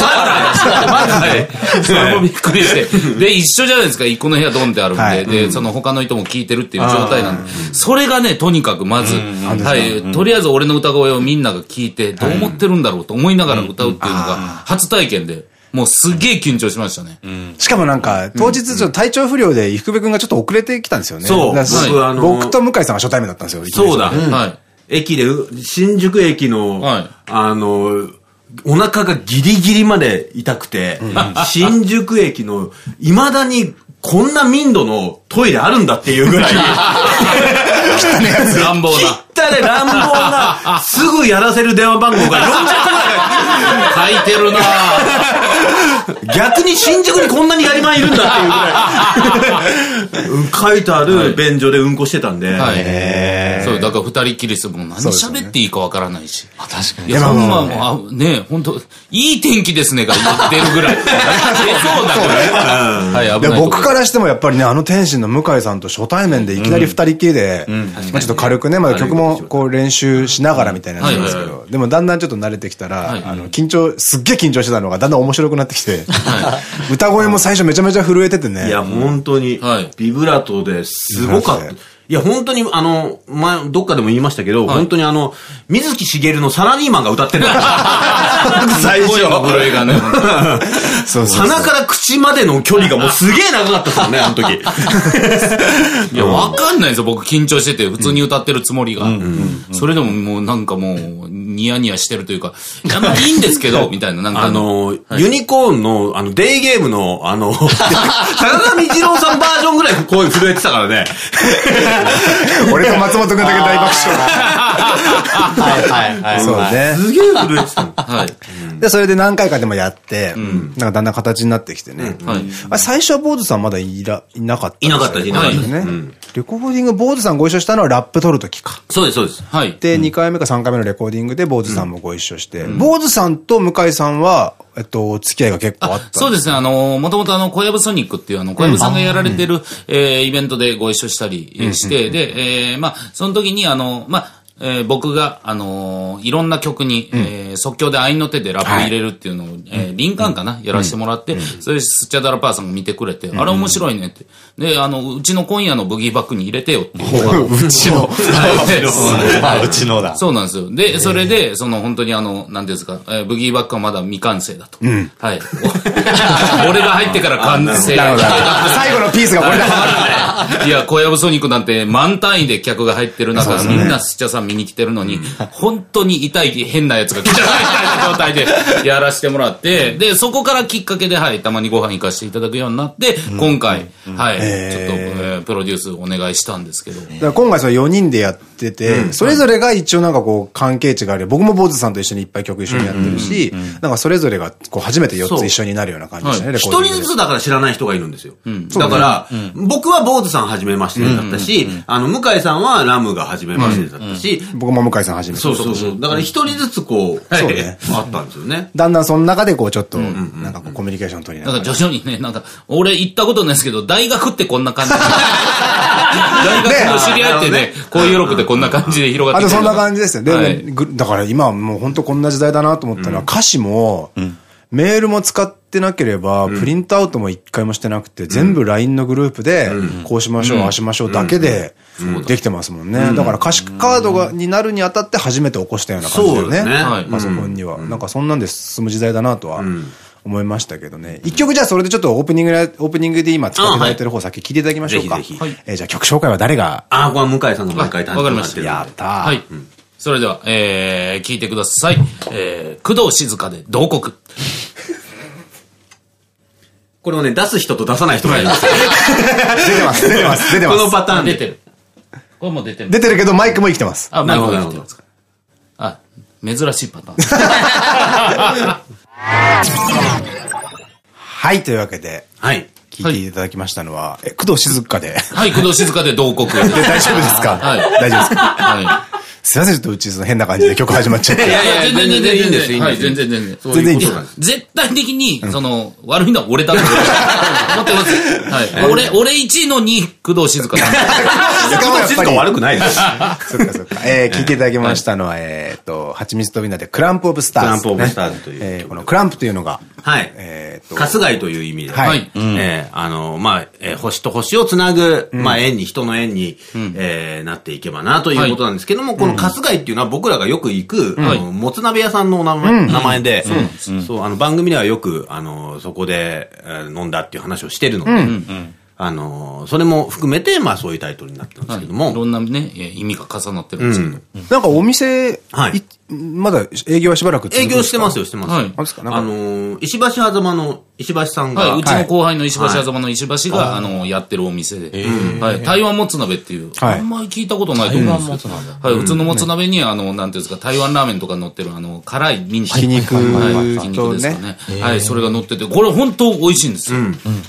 カラーだし。はい。それもびっくりして。で、一緒じゃないですか。一個の部屋ドンってあるんで。で、その他の人も聞いてるっていう状態なんで。それがね、とにかくまず、はい。とりあえず俺の歌声をみんなが聞いて、どう思ってるんだろうと思いながら歌うっていうのが、初体験で。もうすげえ緊張しましたね。しかもなんか、当日ちょっと体調不良で、伊福部君がちょっと遅れてきたんですよね。そう。僕と向井さんが初対面だったんですよ。そうだ。はい。駅で、新宿駅の、はい、あの、お腹がギリギリまで痛くて、新宿駅の、未だにこんな民度のトイレあるんだっていうぐらい。汚ねやつ。乱暴な。汚ね乱暴な、すぐやらせる電話番号が40個ぐらい 書いてるな 逆に新宿にこんなにやりまんいるんだっていうぐらい。う ん書いてある便所でうんこしてたんで。はい。そう、だから二人きりですもん何喋っていいかわからないし。あ、確かに。いや、まもう、あね、本当いい天気ですねが出るぐらい。出そうだから。はい。僕からしてもやっぱりね、あの天心の向井さんと初対面でいきなり二人きりで、まあちょっと軽くね、まだ曲もこう練習しながらみたいなやつなんですけど、でもだんだんちょっと慣れてきたら、あの、緊張、すっげえ緊張してたのがだんだん面白くなってきて、歌声も最初めちゃめちゃ震えててね。いや、本当にはい、ビブラートですごかった。いや、本当に、あの、前、どっかでも言いましたけど、本当にあの、水木しげるのサラリーマンが歌ってる。最初。声の震えがね。そうそうそう鼻から口までの距離がもうすげえ長かったですもんね、あの時。いや、わかんないですよ。僕緊張してて、普通に歌ってるつもりが。それでももうなんかもう、ニヤニヤしてるというか、いや、まあいいんですけど、みたいな、なんか。あ、の、ユニコーンの、あの、デイゲームの、あの、坂上二郎さんバージョンぐらい声震えてたからね。俺と松本くんだけ大爆笑。はいはいはい。そうね。すげえ震えてたの。はい。で、それで何回かでもやって、なんかだんだん形になってきてね。はい。あれ最初は坊主さんまだいら、いなかった。いなかったですいなかったねうん。レコーディング、坊主さんご一緒したのはラップ撮るときか。そうです、そうです。はい。で、2回目か3回目のレコーディングで坊主さんもご一緒して、坊主さんと向井さんは、えっと、お付き合いが結構あった。そうですね、あの、もともとあの、小籔ソニックっていうあの、小籔さんがやられてる、えーイベントでご一緒したりえーして、で、えーまあ、その時にあの、まあ、えー僕が、あのーいろんな曲に、えー即興で合いの手でラップ入れるっていうのを、えー林間かな、やらせてもらって、それでスチャダラパーさんが見てくれて、あれ面白いねって。で、あの、うちの今夜のブギーバックに入れてよっていう。う ちの。あ、うちのだ。そうなんですよ。で、それで、その本当にあの、なんですか、えーブギーバックはまだ未完成だと。はい。俺が入ってから完成。なるほど。最後のピースがこれだね。いや、小籔ソニックなんて満単位で客が入ってる中、みんなスチャさん見に来てるのに、本当に痛い変なやつが来たみたいな状態で やらせてもらって、で、そこからきっかけで、はい、たまにご飯行かせていただくようになって、今回、はい、ちょっと、えープロデュースお願いしたんですけど。だから今回その4人でやってて、それぞれが一応なんかこう関係値がある。僕も坊主さんと一緒にいっぱい曲一緒にやってるし、なんかそれぞれがこう初めて4つ一緒になるような感じでしたね、一人ずつだから知らない人がいるんですよ。だから、僕は坊主さんはじめましてだったし、あの、向井さんはラムがはじめましてだったし、僕も向井さん初めて。そうそうそう。だから一人ずつこう、そうねあったんですよね。だんだんその中でこうちょっと、なんかこうコミュニケーション取りななんが。から徐々にね、なんか、俺行ったことないですけど、大学ってこんな感じ。大学の知り合いってね、こういうロックでこんな感じで広がってあとそんな感じですよ。で、だから今はもう本当こんな時代だなと思ったのは、歌詞も、メールも使ってなければ、プリントアウトも一回もしてなくて、全部 LINE のグループで、こうしましょう、ああしましょうだけで、できてますもんね。だから歌詞カードが、になるにあたって初めて起こしたような感じだよね。そうですねはいパソコンには。なんかそんなんで進む時代だなとは。思いましたけどね。一曲じゃあそれでちょっとオープニングで、オープニングで今使っていただいてる方先聞いていただきましょうか。ぜひぜひはいえーじゃあ曲紹介は誰が？ああ、これは向井さんが毎回担当わかりましたやったー。はい。それでは、えー、聞いてください。えー、工藤静香で同国。これをね、出す人と出さない人がいるんですよ。出てます、出てます、出てます。このパターンで。出てる。これもう出てる。出てるけどマイクも生きてます。あ、マイクなるほどが出てますか。あ、珍しいパターン。はい、というわけで、はい。聞いていただきましたのは、え、工藤静香で。はい、工藤静香で同国。で大丈夫ですか？はい大丈夫ですか？はすいません、ちょっとうちその変な感じで 曲始まっちゃって。い。いやいや、全然全然いいんですいいんですはい、全然全然。全然いいんです絶対的に、その、悪いのは俺だと思ってます。はい。俺、俺1位の2位、工藤静香なんで。工藤静香悪くないです。そっかそっか。えー、聞いていただきましたのは、えーっと、蜂蜜とみんなで Clamp of Stars。Clamp of Stars というねえーこの clamp というのが、はい。えーっと、春日井という意味で。はいはい。えーあの、まあ、えー星と星をつなぐ、まあ、縁に、人の縁に、えーなっていけばな、ということなんですけども、この春日井っていうのは僕らがよく行く、あのもつ鍋屋さんのお名前,、名前で、そう、あの、番組ではよく、あの、そこで、えー飲んだっていう話をしてるので、あの、それも含めて、まあ、そういうタイトルになってるんですけども、い。ろんなね、えー意味が重なってるんですけど。なんかお店、はい。いまだ営業はしばらく営業してますよ、してます。はい。あですか。なんかあのー、石橋狭間の石橋さんが。はい、うちの後輩の石橋あざまの石橋が、あの、やってるお店で。はい、台湾もつ鍋っていう、あんまり聞いたことないと思うんですけど。はい、普通のもつ鍋に、あの、なんていうんですか、台湾ラーメンとか乗ってる、あの、辛いミンチ。ひき肉。はい、ひき肉ですかね。はい、それが乗ってて、これ本当美味しいんですよ。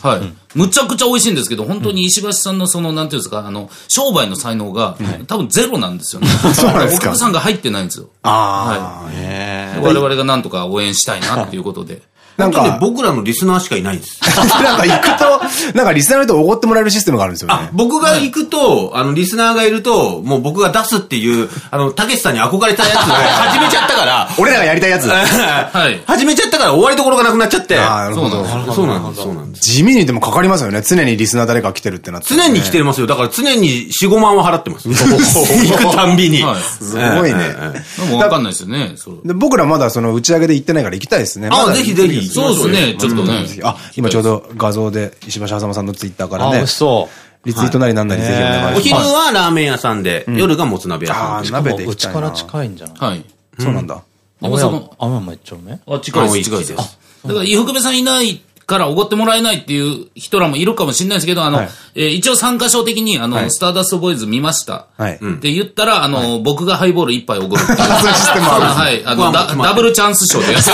はい。むちゃくちゃ美味しいんですけど、本当に石橋さんのその、なんていうんですか、あの、商売の才能が、多分ゼロなんですよね。そうなんですかお客さんが入ってないんですよ。ああ。はい。我々がなんとか応援したいなっていうことで。なんか、僕らのリスナーしかいないんです。なんか行くと、なんかリスナーの人おごってもらえるシステムがあるんですよね。あ、僕が行くと、あの、リスナーがいると、もう僕が出すっていう、あの、たけしさんに憧れたやつを 始めちゃったから、俺らがやりたいやつ。はい。始めちゃったから終わりどころがなくなっちゃって。あなるほど。そうなんです。そうなんです。地味にでもかかりますよね。常にリスナー誰か来てるってなって。常に来てますよ。だから常に4、5万は払ってます。行くたんびに。すごいね。でもわかんないですよね。僕らまだその打ち上げで行ってないから行きたいですね。あ、ぜひぜひ。そうですね。ちょっとね。あ、今ちょうど画像で石橋あさまさんのツイッターからね。そう。リツイートなりなんなりぜひお願いします。お昼はラーメン屋さんで、夜がもつ鍋屋さん。ああ、鍋でうちから近いんじゃない？はい。そうなんだ。青山一丁目？あ、近いです、近いです。だから、伊福部さんいないからおごってもらえないっていう人らもいるかもしれないですけど、あの、はい、えー、一応参加賞的に、あの、はい、スターダストボーイズ見ました。はい。って言ったら、あの、はい、僕がハイボール一杯おごるっていう。システムあるはい。あの、ダダブルチャンス賞でやつ。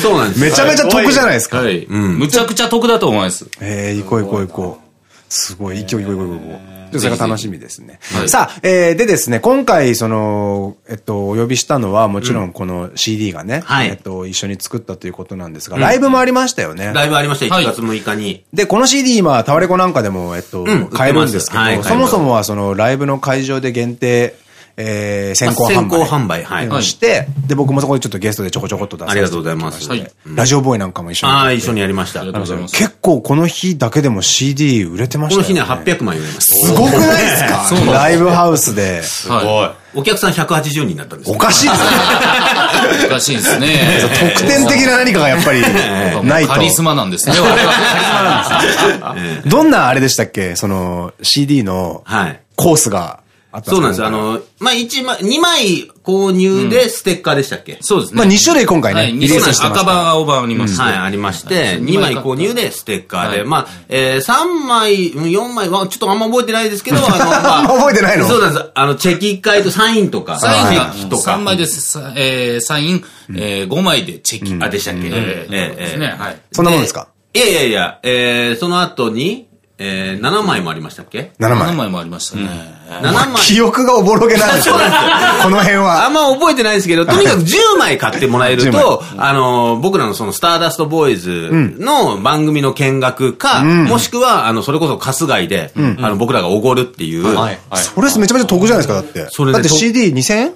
そうなんです。めちゃめちゃ得じゃないですか。はい。うん。むちゃくちゃ得だと思います。ええ、行こう行こう行こう。すごい、勢い、勢い、勢い、勢い。それが楽しみですね。はい、さあ、えー、でですね、今回、その、えっと、お呼びしたのは、もちろんこの CD がね、はい、えっと、一緒に作ったということなんですが、ライブもありましたよね。ライブありました、1月6日に。で、この CD 今、タワレコなんかでも、えっと、買えるんですけど、そもそもはその、ライブの会場で限定、えー、先行販売。先行販売、はい。して、で、僕もそこでちょっとゲストでちょこちょこっと出させてありがとうございます。ラジオボーイなんかも一緒に。ああ、一緒にやりました。結構この日だけでも CD 売れてましたこの日ね、800万売れました。すごくないですか？ライブハウスで。すごい。お客さん180人になったんですおかしいですね。おかしいですね。特典的な何かがやっぱりないと。カリスマなんですね。カリスマなんです。どんなあれでしたっけ？その CD のコースが。そうなんです。あの、まあ、一枚、二枚購入でステッカーでしたっけ、そうですね。まあ、二種類今回ね、リリースして赤版、青版ありまして。はい、ありまして、二枚購入でステッカーで、まあ、え三枚、四枚は、ちょっとあんま覚えてないですけど、あの、まあ、覚えてないの？そうなんです。あの、チェキ会とサインとか。サインが、とか。三枚です。えサイン、え五枚でチェキ。あ、でしたっけ？ええ、ええ、はい。そんなもんですか？いやいやいや、えその後に、えー、7枚もありましたっけ ?7 枚。7枚もありましたね。7枚。記憶がおぼろげなんですよ。この辺は。あんま覚えてないですけど、とにかく10枚買ってもらえると、あの、僕らのそのスターダストボーイズの番組の見学か、もしくは、あの、それこそカス街で、あの、僕らがおごるっていう。それめちゃめちゃ得じゃないですか、だって。それだって CD2000 円？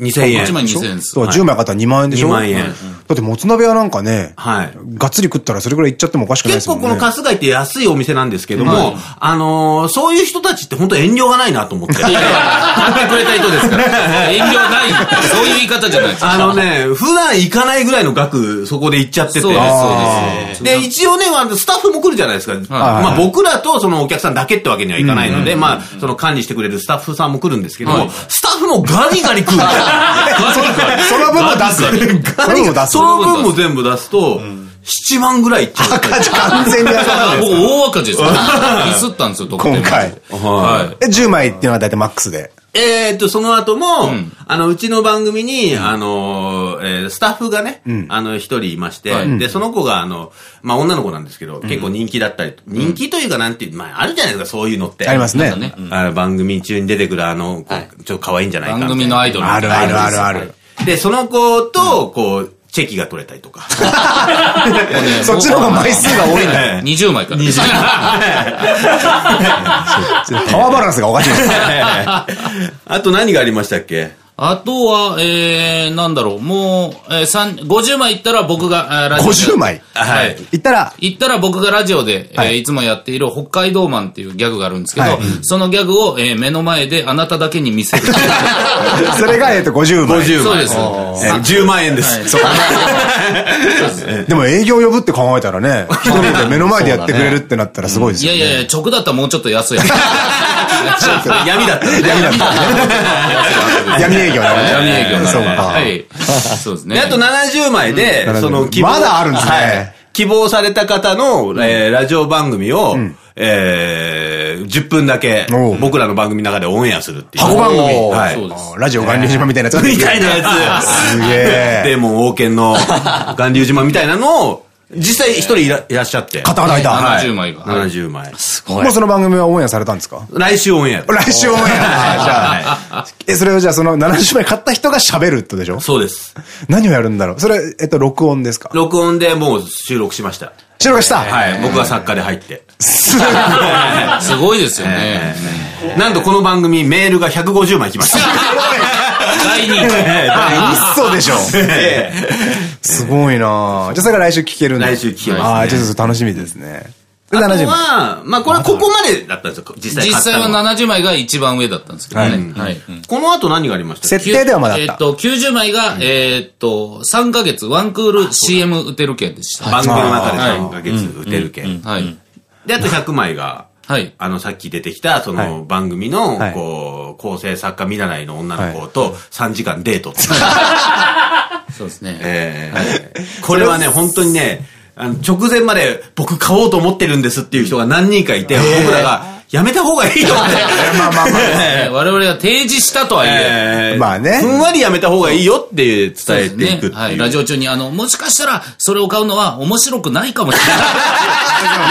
2000円。1枚2000円です。そう、10枚買ったら2万円でしょ ?2 万円。だってもつ鍋はなんかね、はい。がっつり食ったらそれぐらいいっちゃってもおかしくないですもんね。結構この春日井って安いお店なんですけども、あのそういう人たちって本当遠慮がないなと思って。いやいや、買ってくれた人ですから。遠慮ない。そういう言い方じゃないですか。あのね、普段行かないぐらいの額、そこで行っちゃってて。そうです、そうです。で、一応ね、スタッフも来るじゃないですか。まあ僕らとそのお客さんだけってわけにはいかないので、まあ、その管理してくれるスタッフさんも来るんですけども、スタッフもガリガリ来るんですよ。その分も出す。その分も出す。その分も全部出すと、7万ぐらい。赤字完全に赤字。僕大赤字です。ミスったんですよ、今回。はい。10枚っていうのは大体マックスで？えっと、その後も、あの、うちの番組に、あの、えスタッフがね、あの、一人いまして、で、その子が、あの、まあ、女の子なんですけど、結構人気だったり、人気というかなんていう、まあ、あるじゃないですか、そういうのって。ありますね。番組中に出てくる、あの、ちょっと可愛いんじゃないか。番組のアイドル。あるあるあるある。で、その子と、こう、チェキが取れたりとか。そっちの方が枚数が多いんだよ。20枚から。20枚。パワーバランスがおかしいです。あと何がありましたっけ？あとは、えー、なんだろう、もう、えー、三50枚いったら僕が、ラジオ50枚？はい。いったら？いったら僕がラジオで、はい、えー、いつもやっている北海道マンっていうギャグがあるんですけど、はい、そのギャグを、えー、目の前であなただけに見せる。それが、えっと、50枚。50枚。そうです。えー、10万円です。はい、そうでも営業呼ぶって考えたらね、一人で目の前でやってくれるってなったらすごいですよね。いやいやいや、直だったらもうちょっと安い。闇だったね。闇だった闇営業だね。闇営業だそうか。はい。そうですね。あと70枚で、そのまだあるんですね。希望された方の、えー、ラジオ番組を、えー、10分だけ、僕らの番組の中でオンエアするっていう。箱番組はい。ラジオ巌流島みたいなやつみたいなやつ。すげえ。デーモン王権の巌流島みたいなのを、実際一人いらいらっしゃって。方々いた。はい70枚が70枚。もうその番組はオンエアされたんですか？来週オンエア。来週オンエア。じゃあ、え、それをじゃあその70枚買った人が喋るってでしょ？そうです。何をやるんだろう？それ、えっと、録音ですか？録音でもう収録しました。収録した？はい。僕が作家で入って。すごい。すごいですよね。なんとこの番組メールが150枚来ました。第2嘘でしょすごいなじゃあそれが来週聞けるんだ来週聞けますねああ、ちょっと楽しみですね。で、あと70枚。は、まあこれはここまでだったんですよ、実際実際は買ったの70枚が一番上だったんですけどね。はい。この後何がありました？設定ではまだあった。えっと、90枚が、えっと、3ヶ月、ワンクール CM 打てる券でした。番組の中で3ヶ月打てる券。はい。で、あと100枚が、はい。あの、さっき出てきた、その番組のはい、こう、構成作家見習いの女の子と3時間デートって。そうですね。ええ。これはね、本当にね、あの直前まで僕買おうと思ってるんですっていう人が何人かいて、僕らが、やめた方がいいよって。まあまあまあ。え ー我々が提示したとはいえ。ええまあねふんわりやめた方がいいよって伝えていくって。はい。ラジオ中に、あの、もしかしたら、それを買うのは面白くないかもしれない。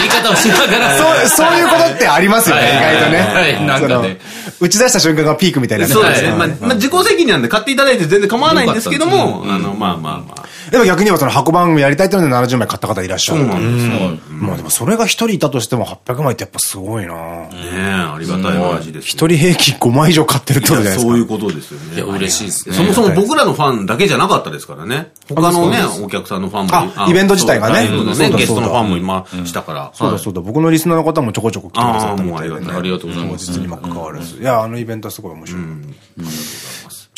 言い方をしながら。そう、そういうことってありますよね、はい意外とね。はいなんかね打ち出した瞬間がピークみたいなね。そうですね。はいまあ、まあ、自己責任なんで買っていただいて全然構わないんですけども、あの、まあまあまあ。でも逆に言えばその箱番組やりたいってので70枚買った方いらっしゃる。そうなんですよ。まあでもそれが一人いたとしても800枚ってやっぱすごいなねえ、ありがたい話です。一人平均5枚以上買ってるってことじゃないですか。そういうことですよね。いや、嬉しいですね。そもそも僕らのファンだけじゃなかったですからね。他のね、お客さんのファンも。あイベント自体がねゲストのファンもいましたから。そうだそうだ。僕のリスナーの方もちょこちょこ来てくださったみたいでね。あーもうありがたいありがとうございます当日にもかかわらず。いや、あのイベントはすごい面白い。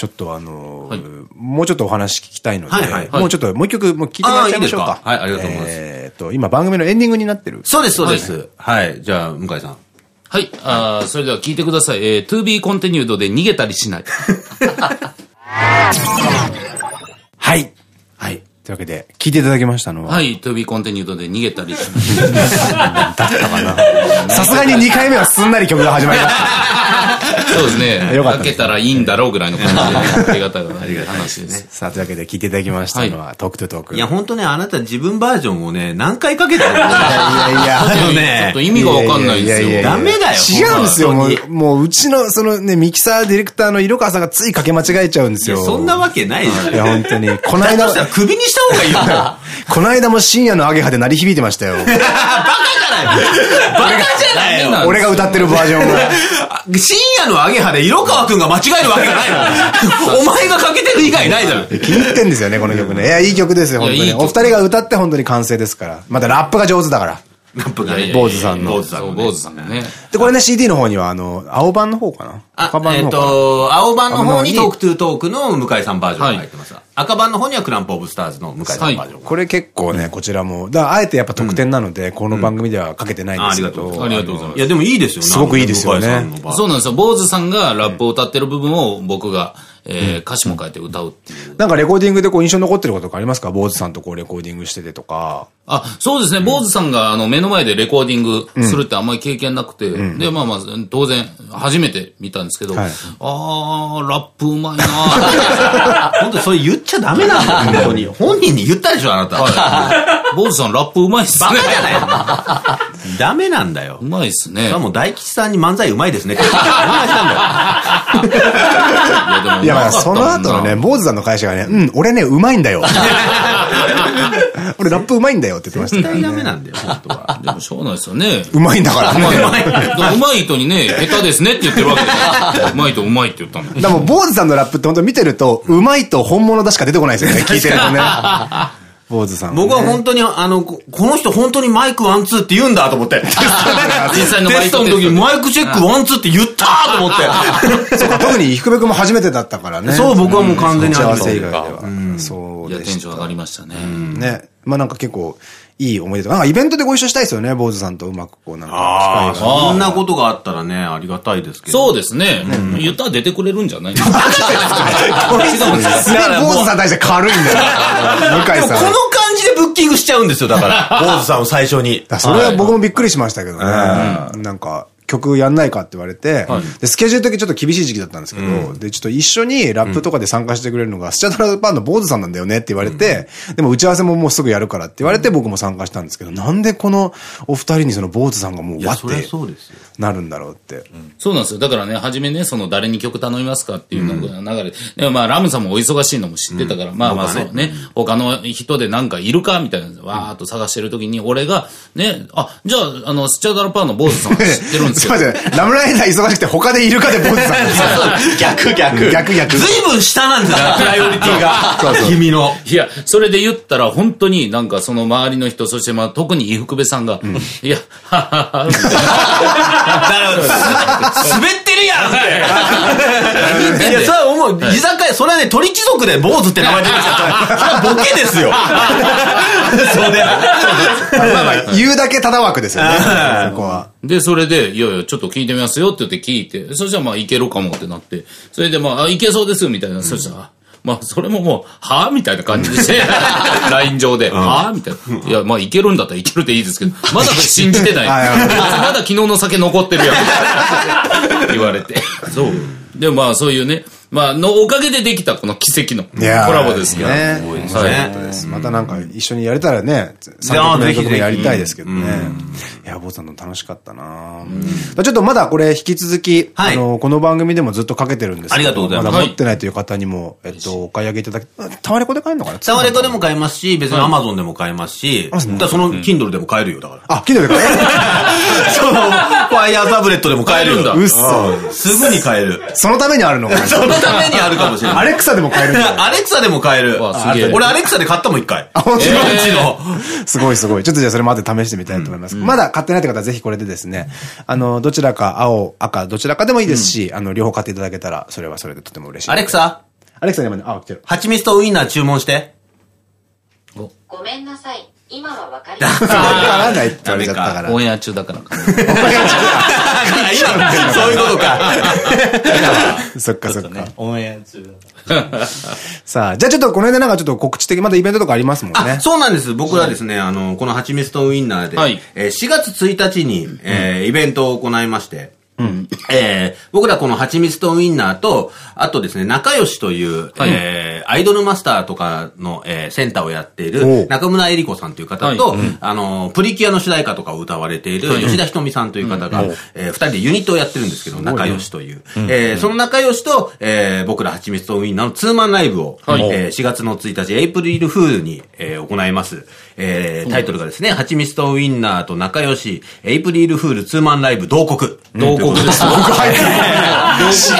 ちょっとあのはいもうちょっとお話聞きたいので、もうちょっと、もう一曲もう聞いてもらっちゃいましょうかはいありがとうございますえっと、今番組のエンディングになってる。そうです、そうです。はい。じゃあ、向井さん。はい。あーそれでは聞いてください。えー、to be continued で逃げたりしない。はい。はい。というわけで、聞いていただきましたのは、はい。to be continued で逃げたりしない。さすがに2回目はすんなり曲が始まりました。そうですね。よかったです開けたらいいんだろうぐらいの感じで、ありがたい 話です。さあ、というわけで聞いていただきましたのは、トークトゥトーク。いや、本当ね、あなた自分バージョンをね、何回かけてるんですよ。いやいやあのちょっねと、意味がわかんないんですよ。いやいやいやダメだよ。違うんですよ、もうもう、うちの、そのね、ミキサーディレクターの色川さんがついかけ間違えちゃうんですよ。そんなわけないじゃん。いや、本当に。この間だとした、ら首にした方がいいよ。この間も深夜のアゲハで鳴り響いてましたよ。バカじゃないよ。なん俺が歌ってるバージョンが。深夜のアゲハで色川くんが間違えるわけがないの。お前がかけてる以外ないだろ。気に入ってんですよね、この曲ね。いや、いい曲ですよ、本当に。お二人が歌って本当に完成ですから。またラップが上手だから。ラップがね。坊主さんの坊主さんのね。坊主さんがね。で、これね、CD の方には、あの、青版の方かなあ赤、版えっと、青版の方に青版の方にトークトゥートークの向井さんバージョンが入ってます。赤版の方にはクランプオブスターズの向井さんバージョンが。これ結構ね、こちらも、だあえてやっぱ特典なので、この番組ではかけてないんですけあありがとうございど。ありがとうございますいや、でもいいですよね。すごくいいですよねそうなんですよ。坊主さんがラップを歌ってる部分を僕が、えー歌詞も変えて歌うっていう。なんかレコーディングでこう印象に残ってることとかありますか？坊主さんとこうレコーディングしててとか。あ、そうですね。坊主さんがあの目の前でレコーディングするってあんまり経験なくて、で、まあまあ、当然、初めて見たんですけど、はいあー、ラップうまいなー 本当それ言っちゃダメなんだよ、本当に。本人に言ったでしょ、あなた。はい。坊主さんラップうまいっすね。バカじゃないダメなんだよう。まいっすね。もう大吉さんに漫才うまいですね。同じなんだよ。いや、でもいや、まあうまかったその後のね、坊主さんの会社がね、うん、俺ね、うまいんだよ。俺ラップうまいんだよって言ってましたから絶対ダメね。なんだよ、本当は。でもしょうがないですよね。うまいんだからうまい。ね。うまい人にね、下手ですねって言ってるわけ。うまいとうまいって言ったんだ。でも、坊主さんのラップって本当見てると、うまいと本物だしか出てこないですよね、聞いてるとね。坊主さんね。僕は本当に、あの、ここの人本当にマイクワンツーって言うんだと思って。実際のマイクテストの時にマイクチェックワンツーって言ったと思って。そうか特に福部君も初めてだったからね。そう、僕はもう完全に初めてせ以外では。そうでしたテンション上がりましたね。ね。まあなんか結構、いい思い出とか、なんかイベントでご一緒したいですよね、坊主さんとうまくこう、なんあかあ、そんなことがあったらね、ありがたいですけど。そうですね。言ったら出てくれるんじゃない？ですか。機会が。すげえ坊主さんに対して軽いんだよ。向井さん。この感じでぶっッキングしちゃうんですよ、だから。坊主さんを最初に。それは僕もびっくりしましたけどね。なんか、曲やんないかって言われて、で、スケジュール的にちょっと厳しい時期だったんですけど、で、ちょっと一緒にラップとかで参加してくれるのが、スチャダラパンの坊主さんなんだよねって言われて、でも打ち合わせももうすぐやるからって言われて僕も参加したんですけど、なんでこのお二人にその坊主さんがもうわって。なるんだろうって。そうなんですよ。だからね、初めね、その誰に曲頼みますかっていうのが流れ、でもまあ、ラムさんもお忙しいのも知ってたから、まあまあそうね、他の人でなんかいるかみたいなのわーっと探してる時に、俺が、ね、あ、じゃあ、あの、スチャダラパーの坊主さん知ってるんですすいよま。せん。ラムライダー忙しくて他でいるかで坊主さんですよ。逆 逆。逆逆。ずいぶん下なんですよ、プライオリティが。君の。いや、それで言ったら、本当になんかその周りの人、そしてまあ特に伊福部さんが、いや、ははは、な。だから、滑ってるやんって。いや、それは思う。居酒屋、それはね、鳥貴族で坊主って名前出てきたら、それはボケですよ。そうで。まあまあ、言うだけただ枠ですよね。そこは。で、それで、いやいや、ちょっと聞いてみますよって言って聞いて、そしたらまあ、いけるかもってなって、それでまあ、あいけそうですみたいな、そしたら、まあ、それももう、はぁみたいな感じでして、LINE 上で、はぁみたいな。いや、まあ、いけるんだったらいけるでいいですけど、まだ信じてないまだ昨日の酒残ってるやん。言われて。そう。でもまあ、そういうね、まあ、のおかげでできたこの奇跡のコラボですけど。ね。すごい。です。またなんか一緒にやれたらね、3曲もやりたいですけどね。いや、坊さんの楽しかったな。ちょっとまだこれ引き続き、はい。あの、この番組でもずっとかけてるんですけどありがとうございます。まだ持ってないという方にも、えっと、お買い上げいただき、タワレコで買えるのかな？タワレコでも買えますし、別にアマゾンでも買えますし、その Kindle でも買えるよ、だから。あ、キドで買える？その、ファイヤータブレットでも買えるんだうっそ。うん。すぐに買える。そのためにあるの？か なそのためにあるかもしれない。アレクサでも買える アレクサでも買える。わすげえ俺アレクサで買ったもん一回。本当自分ちの。すごいすごい。ちょっとじゃあそれまで試してみたいと思います。まだ買ってないって方はぜひこれでですね、あの、どちらか青、赤、どちらかでもいいですし、あの、両方買っていただけたら、それはそれでとても嬉しい。アレクサ？アレクサに今ね、あ、来てる。蜂蜜とウインナー注文して。ごめんなさい。今はわかりません。わからないって言われちゃったから。オンエア中だから。今、そういうことか。そっかそっか。オンエア中さあ、じゃあちょっとこの間なんかちょっと告知的、まだイベントとかありますもんねあ、。そうなんです。僕らですね、あの、この蜂蜜とウインナーで、はいえー4月1日に、えーイベントを行いまして、えー僕らこの蜂蜜とウインナーと、あとですね、仲良しという、えーアイドルマスターとかの、えーセンターをやっていおるう。中村えり子さんという方と、あの、プリキュアの主題歌とかを歌われている吉田ひとみさんという方が、えー二人でユニットをやってるんですけど、仲良しという。えーその仲良しと、えー僕ら蜂蜜とウインナーのツーマンライブを、はい。えー4月の1日、エイプリルフールに、えー行います。えータイトルがですね、蜂蜜とウインナーと仲良し、エイプリルフールツーマンライブ同国。同国です。しっ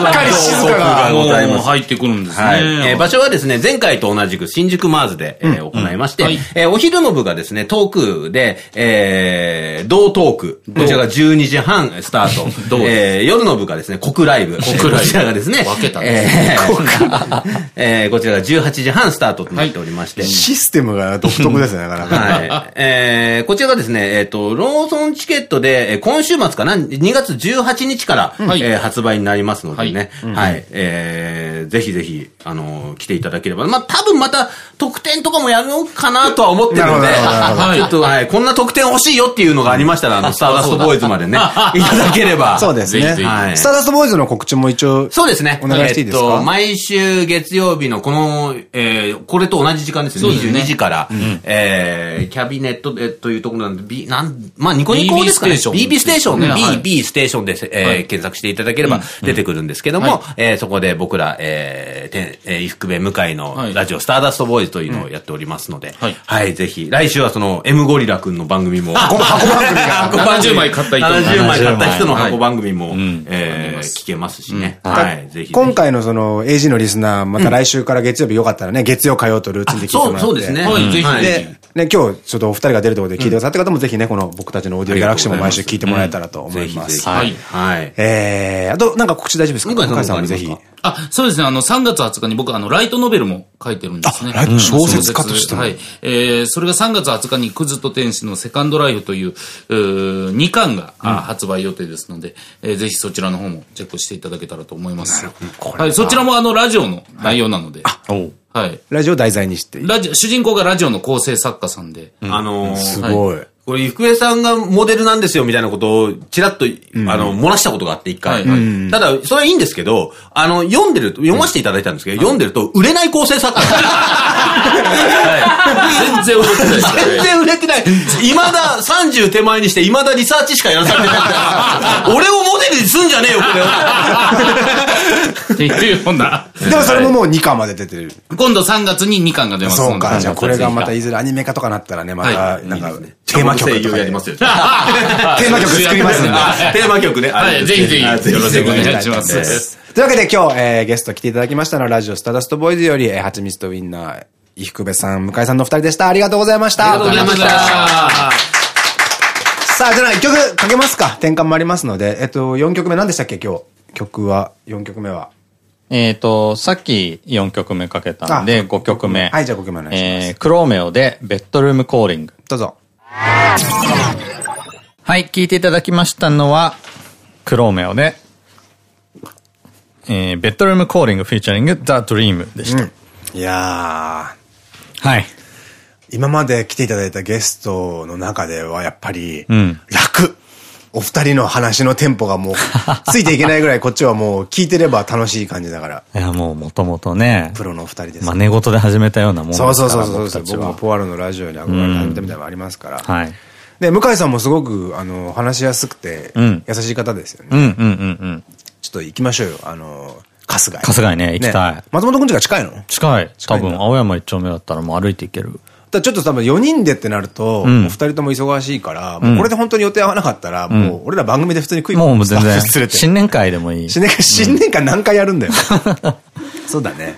かり静かが。ございます入ってくるんですね。はい。えー場所はですね、前回と同じく新宿マーズで、えー行いまして、はいえーお昼の部がですね、トークで、えー、同トーク。こちらが12時半スタート。えー夜の部がですね、国ライブ。国ライブこちらがですね、分けたんえー えーこちらが18時半スタートとなっておりまして、システムが独特ですね、なかなか。はい。えー、こちらがですね、えっ、と、ローソンチケットで、えー今週末かな ?2 月18日から、はいえー発売になりますのでね。はい。えー、ぜひぜひ、あのー来ていただければ。まあ、多分また、特典とかもやるのかなとは思ってるんで、なるほどなるほどなるほどちょっと、はい、こんな特典欲しいよっていうのがありましたら、あの、スターダストボーイズまでね、いただければ。そうですね。はいスターダストボーイズの告知も一応。そうですね。お願いしていいですか？えっと、毎週月曜日のこの、えー、これと同じ時間ですね。そうですね22時から、えー、キャビネットでというところなんで、B、なん、まあ、ニコニコですかね。BB ステーション BB ステーション BB ステーションで、えーはい検索していただければ出てくるんですけども、はいえーそこで僕ら、えー、てえー、伊福部向井のはいラジオ、スターダストボーイズというのをやっておりますので、はいはい、ぜひ、来週はその、M ゴリラくんの番組も、箱箱番組が。箱番組70枚買った人70枚買った人のはい箱番組も、んえー聞けますしね。はい、ぜひ。今回のその AG のリスナー、また来週から月曜日よかったらね、月曜火曜とルーティンで聞いてもらって。そうそうですねはい、ぜひで、ね、今日ちょっとお二人が出るところで聞いてくださった方もぜひね、この僕たちのオーディオギャラクシーも毎週聞いてもらえたらと思います。はいはい。えー、あと、なんか告知大丈夫ですか？向井さん向井さんはぜひ。あ、そうですね。あの、3月20日に僕、あの、ライトノベルも書いてるんですね。あライト小説家としてもはい。えー、それが3月20日にクズと天使のセカンドライフという、うー2巻が、あ発売予定ですので、えーぜひそちらの方もチェックしていただけたらと思います。はい。そちらもあの、ラジオの内容なので。はい。ラジオを題材にしてラジオ、主人公がラジオの構成作家さんで。あのすごい。これ、郁恵さんがモデルなんですよみたいなことを、ちらっと、あの、漏らしたことがあって、一回。ただ、それはいいんですけど、あの、読んでる、読ませていただいたんですけど、読んでると、売れない構成作家。全然売れてない全然売れてない。未だ30手前にして、未だリサーチしかやらされてないから、俺をモデルにすんじゃねえよ、これ。っていうような。でもそれももう2巻まで出てる。今度3月に2巻が出ますそうか、じゃあこれがまたいずれアニメ化とかなったらね、また、なんか、テーマ曲とかやりますよ。テーマ曲作りますんで。テーマ曲ね。はい、ぜひぜひ、よろしくお願いします。というわけで今日、えー、ゲスト来ていただきましたのは、ラジオスターダストボーイズより、えー、はちみつとウィンナー、伊福部さん、向井さんの二人でした。ありがとうございました。ありがとうございました。さあ、じゃあ一曲かけますか。転換もありますので、えっと、4曲目何でしたっけ今日？曲は、4曲目は。えっと、さっき4曲目かけたんで、5曲目。はい、じゃあ5曲目お願いします。えー、 Chromeo で、 Bedroom Calling。どうぞ。はい、聴いていただきましたのは、 Chromeo で、えー、 Bedroom Calling featuring The-Dream でした。うん、いやー。はい。今まで来ていただいたゲストの中ではやっぱり、うん、楽。お二人の話のテンポがもう、ついていけないぐらいこっちはもう聞いてれば楽しい感じだから。いや、もうもともとね。プロのお二人です。真似事で始めたようなもんそうそうそうそう。僕もポワロのラジオに憧れて始めたみたいなのもありますから。はい。で、向井さんもすごく、あの、話しやすくて、優しい方ですよね。うんうんうんうん。ちょっと行きましょうよ。あの、春日井。春日井ね、行きたい。松本くんちが近いの？近い。多分、青山一丁目だったらもう歩いて行ける。ちょっと多分4人でってなると、お二人とも忙しいから、もうこれで本当に予定合わなかったら、もう俺ら番組で普通に食いもう全然。新年会でもいい。新年会、新年会何回やるんだよ。そうだね。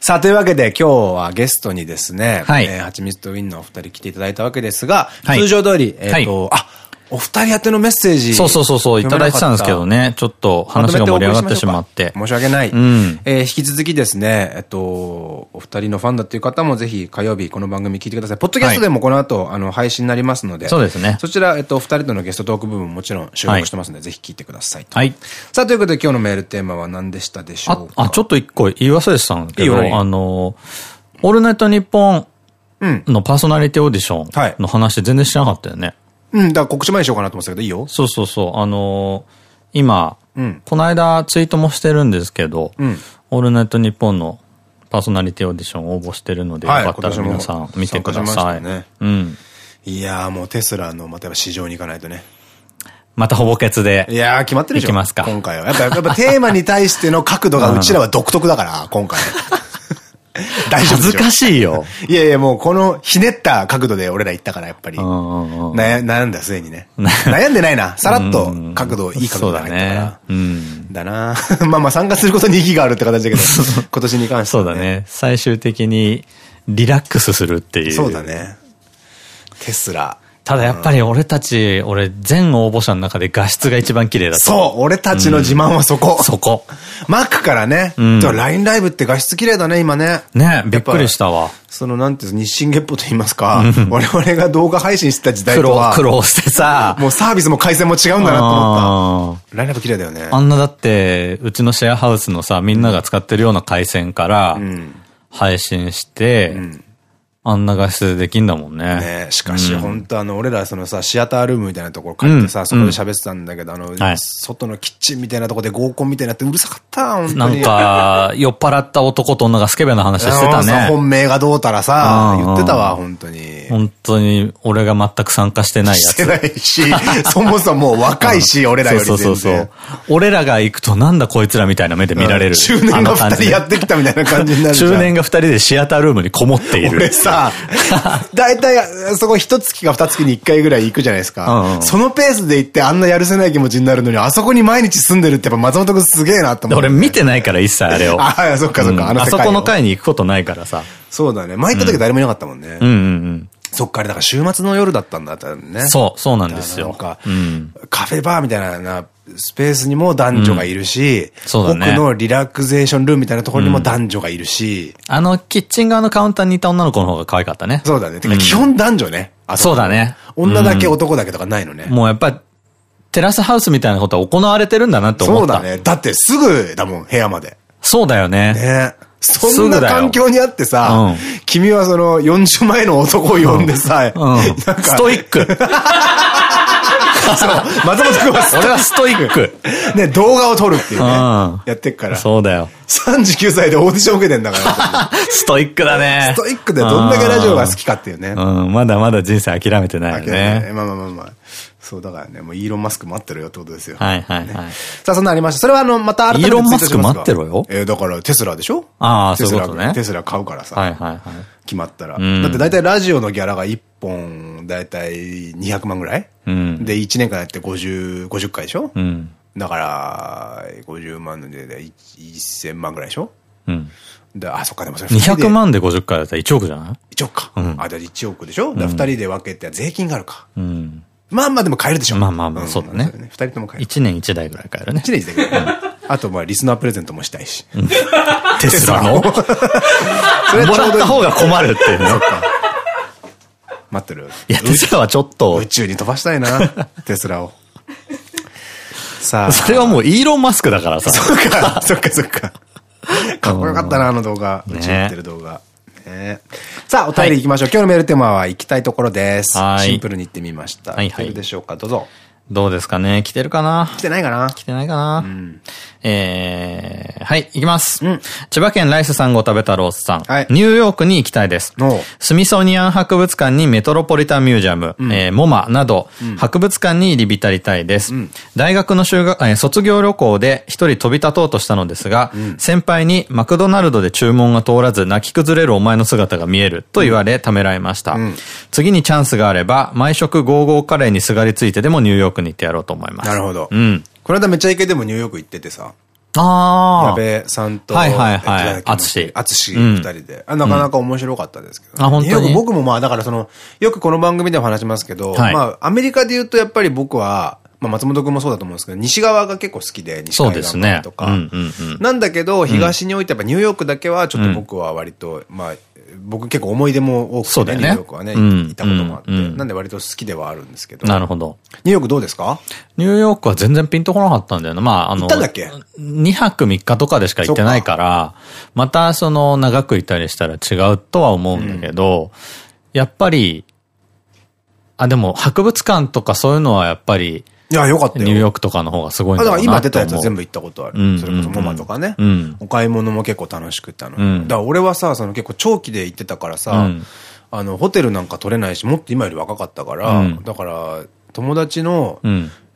さあ、というわけで今日はゲストにですね、はい。はちみつとウィンのお二人来ていただいたわけですが、通常通り、えっと、あ、お二人宛てのメッセージ。そうそうそうそう、いただいてたんですけどね。ちょっと話が盛り上がってしまって。申し訳ない。うん、えー、引き続きですね、えっと、お二人のファンだっていう方もぜひ火曜日この番組聞いてください。ポッドキャストでもこの後、はい、あの、配信になりますので。そうですね。そちら、えっと、お二人とのゲストトーク部分もちろん収録してますので、はい、ぜひ聞いてください。はい。さあ、ということで今日のメールテーマは何でしたでしょうか？あ、あちょっと一個言い忘れてたんだけど、いいあの、オールナイトニッポンのパーソナリティオーディションの話全然しなかったよね。うん、だから告知前にしようかなと思ってたけど、いいよ。そうそうそう。あのー、今、うん、この間ツイートもしてるんですけど、うん、オールナイトニッポンのパーソナリティオーディション応募してるので、よかったら皆さん見てください。ね、うん。いやーもうテスラのまた市場に行かないとね。またほぼケツで。いやー決まってるでしょ。行きますか。今回は。やっぱ、やっぱテーマに対しての角度がうちらは独特だから、今回。大丈夫恥ずかしいよ。いやいや、もうこのひねった角度で俺ら言ったから、やっぱり。悩んだ、すでにね。悩んでないな。さらっと角度、いい角度で入ったから。うん。だな まあまあ参加することに意義があるって形だけど、今年に関してそうだね。最終的にリラックスするっていう。そうだね。テスラ。ただやっぱり俺たち、俺全応募者の中で画質が一番綺麗だと。そう俺たちの自慢はそこ。そこ。マックからね。うん。LINE ライブって画質綺麗だね、今ね。ねびっくりしたわ。その、なんていう日進月歩と言いますか、我々が動画配信してた時代とは。苦労してさ。もうサービスも回線も違うんだなと思った。ラインライブ綺麗だよね。あんなだって、うちのシェアハウスのさ、みんなが使ってるような回線から、配信して、うんあんな画質でできんだもんね。ねしかし、本当あの、俺らそのさ、シアタールームみたいなところ借りてさ、そこで喋ってたんだけど、あの、外のキッチンみたいなところで合コンみたいになってうるさかった、本当に。なんか、酔っ払った男と女がスケベな話してたね。本命がどうたらさ、言ってたわ、本当に。本当に、俺が全く参加してないやつ。してないし、そもそも若いし、俺らより。そうそうそう。俺らが行くとなんだこいつらみたいな目で見られる。中年が二人やってきたみたいな感じになる中年が二人でシアタールームにこもっている。俺さ、大体、そこ一月か二月に一回ぐらい行くじゃないですか。そのペースで行ってあんなやるせない気持ちになるのに、あそこに毎日住んでるってやっぱ松本くんすげえなって。俺見てないから一切あれを。あ あ、そっかそっか。あそこの会に行くことないからさ。そうだね。前行った時誰もいなかったもんね。うんうんうん。そっか、あれだから週末の夜だったんだったね。そう、そうなんですよ。なんか、カフェバーみたいなスペースにも男女がいるし、そうだね。奥のリラクゼーションルームみたいなところにも男女がいるし。あの、キッチン側のカウンターにいた女の子の方が可愛かったね。そうだね。てか、基本男女ね。そうだね。女だけ男だけとかないのね。もうやっぱ、テラスハウスみたいなことは行われてるんだなって思った。そうだね。だってすぐだもん、部屋まで。そうだよね。ね。そんな環境にあってさ、君はその40前の男を呼んでさ。ストイック。そう。松本君は俺はストイック。ね、動画を撮るっていうね。やってっから。そうだよ。39歳でオーディション受けてんだから。ストイックだね。ストイックでどんだけラジオが好きかっていうね。うん、まだまだ人生諦めてないよね。まあまあまあまあ。そう、だからね、もうイーロン・マスク待ってるよってことですよ。はいはいはい。さあ、そんなありました。それはあの、またイーロン・マスク待ってろよ。え、だからテスラでしょ？ああ、そういうことね。テスラ買うからさ。はいはいはい。決まったら。だって大体ラジオのギャラが1本、大体200万ぐらい？うん。で、1年間やって50、50回でしょ？うん。だから、50万で1000万ぐらいでしょ？うん。で、あ、そっか、でもそれ200万で50回だったら1億じゃない ?1 億か。うん。あ、じゃあ1億でしょ？だから2人で分けて税金があるか。うん。まあまあでも買えるでしょ。まあまあまあ、そうだね。二人とも買える。1年1台ぐらい買えるね。1年1台ぐらい。あとまあリスナープレゼントもしたいし。テスラの？それもらった方が困るっていうね。待ってる。いや、テスラはちょっと。宇宙に飛ばしたいな、テスラを。さあ。それはもうイーロン・マスクだからさ。そっか、そっかそっか。かっこよかったな、あの動画。宇宙行ってる動画。ねさあ、お便り行きましょう。今日のメールテーマは行きたいところです。シンプルに行ってみました。はいはい。でしょうか？どうぞ。どうですかね？来てるかな？来てないかな？来てないかな、うん、えー、はい、行きます。うん、千葉県ライスさんご食べたロースさん。はい、ニューヨークに行きたいです。スミソニアン博物館にメトロポリタンミュージアム、うん、えー、モマなど、うん、博物館に入り浸りたいです。大学の修学、えー、卒業旅行で一人飛び立とうとしたのですが、先輩にマクドナルドで注文が通らず泣き崩れるお前の姿が見えると言われ、ためらいました。次にチャンスがあれば、毎食ゴーゴーカレーにすがりついてでもニューヨークに行ってやろうと思います。なるほど。うん。この間めちゃイケでもニューヨーク行っててさ。ああ。矢部さんと、はいはいはい。あつし。あつし二人で。なかなか面白かったですけど。あ、本当に？僕もまあ、だからその、よくこの番組でも話しますけど、まあ、アメリカで言うとやっぱり僕は、まあ松本君もそうだと思うんですけど、西側が結構好きで、西側とか。なんだけど、東においてやっぱニューヨークだけはちょっと僕は割と、まあ、僕結構思い出も多くてね、ニューヨークはね、行ったこともあって、なんで割と好きではあるんですけど。なるほど。ニューヨークどうですか？ニューヨークは全然ピンとこなかったんだよな。まあ、あの、行ったんだっけ ?2 泊3日とかでしか行ってないから、またその長くいたりしたら違うとは思うんだけど、やっぱり、あ、でも博物館とかそういうのはやっぱり、いや、よかったよ。ニューヨークとかの方がすごいんだだから今出たやつは全部行ったことある。それこそモマとかね。お買い物も結構楽しくて、あの。だから俺はさ、その結構長期で行ってたからさ、あの、ホテルなんか取れないし、もっと今より若かったから、だから、友達の、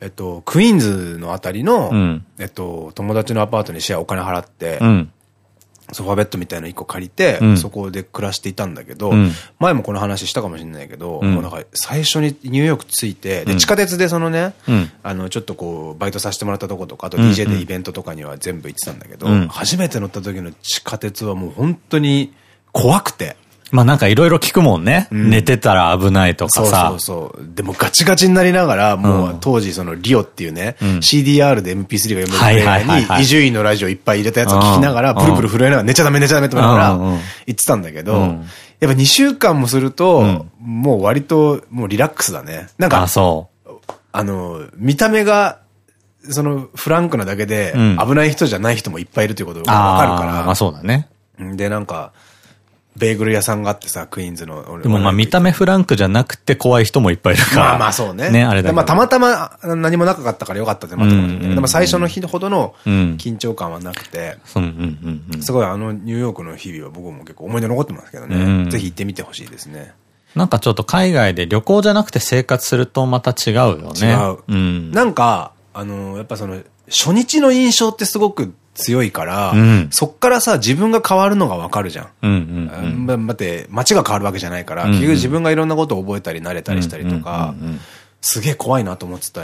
えっと、クイーンズのあたりの、えっと、友達のアパートにシェアお金払って、ソファベッドみたいなの一個借りて、うん、そこで暮らしていたんだけど、うん、前もこの話したかもしれないけど、うん、もうなんか最初にニューヨーク着いて、で、地下鉄でそのね、あの、ちょっとこう、バイトさせてもらったとことか、あと DJ でイベントとかには全部行ってたんだけど、初めて乗った時の地下鉄はもう本当に怖くて、まあなんかいろいろ聞くもんね。うん、寝てたら危ないとかさ。そうそうそう。でもガチガチになりながら、もう当時そのリオっていうね、うん、CDR で MP3 が読めるプレイヤーに伊集院のラジオいっぱい入れたやつを聞きながら、プルプル震えながら寝ちゃダメ寝ちゃダメって思いながら言ってたんだけど、やっぱ2週間もすると、もう割ともうリラックスだね。なんか、あ。あの、見た目が、そのフランクなだけで、危ない人じゃない人もいっぱいいるということがわかるから。まあそうだね。で、なんか、ベーグル屋さんがあってさ、クイーンズの。でもまあ見た目フランクじゃなくて怖い人もいっぱいいるから。まあまあそうね。ね、あれだまあたまたま何もなかったからよかったってまたでも最初の日ほどの緊張感はなくて、すごいあのニューヨークの日々は僕も結構思い出残ってますけどね。ぜひ行ってみてほしいですね。なんかちょっと海外で旅行じゃなくて生活するとまた違うよね。違う。うん、なんか、あの、やっぱその、初日の印象ってすごく強いから、うん、そっからさ、自分が変わるのがわかるじゃん。待って、街が変わるわけじゃないから、結局自分がいろんなことを覚えたり慣れたりしたりとか、すげえ怖いなと思ってた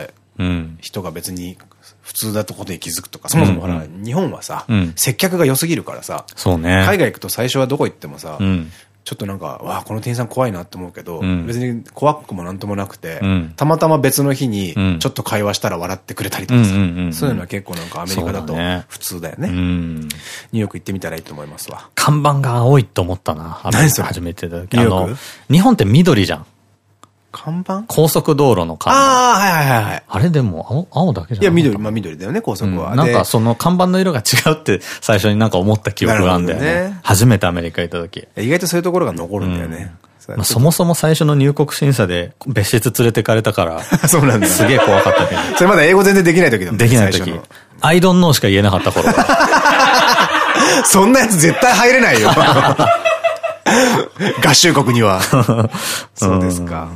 人が別に普通だとことに気づくとか、そもそもほら、日本はさ、接客が良すぎるからさ。海外行くと最初はどこ行ってもさ、ちょっとなんか、わあ、この店員さん怖いなって思うけど、うん、別に怖くもなんともなくて、うん、たまたま別の日に、ちょっと会話したら笑ってくれたりとかさ、そういうのは結構なんかアメリカだと普通だよね。ねニューヨーク行ってみたらいいと思いますわ。看板が青いと思ったな。何それ？初めてだけど。日本って緑じゃん。看板？高速道路の看板。ああ、はいはいはいはい。あれでも青、青だけじゃないいや、緑、まあ緑だよね、高速は。なんかその看板の色が違うって最初になんか思った記憶があるんだよね。ね初めてアメリカ行った時。意外とそういうところが残るんだよね。まあ、そもそも最初の入国審査で別室連れてかれたから、そうなんだ。すげえ怖かったけど。それまだ英語全然できない時だもんできない時。アイドンノーしか言えなかった頃 そんなやつ絶対入れないよ。合衆国には。そうですか。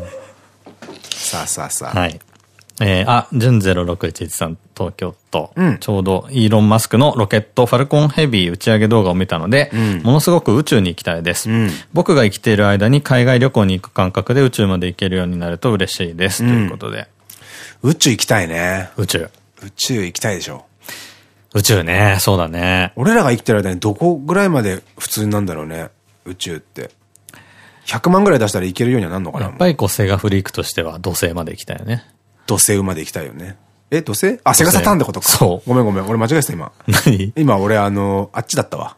さあさあさあ。はい。えー、あ、純0611さん、東京都、うん、ちょうどイーロン・マスクのロケットファルコンヘビー打ち上げ動画を見たので、うん、ものすごく宇宙に行きたいです。うん、僕が生きている間に海外旅行に行く感覚で宇宙まで行けるようになると嬉しいです。ということで。宇宙行きたいね。宇宙。宇宙行きたいでしょ。宇宙ね、そうだね。俺らが生きてる間にどこぐらいまで普通なんだろうね。宇宙って。100万ぐらい出したらいけるようにはなんのかなやっぱりこう、セガフリークとしては土星まで行きたいよね。土星まで行きたいよね。え、土星？あ、セガサターンってことか。そう。ごめんごめん。俺間違えてた今。何？今俺あの、あっちだったわ。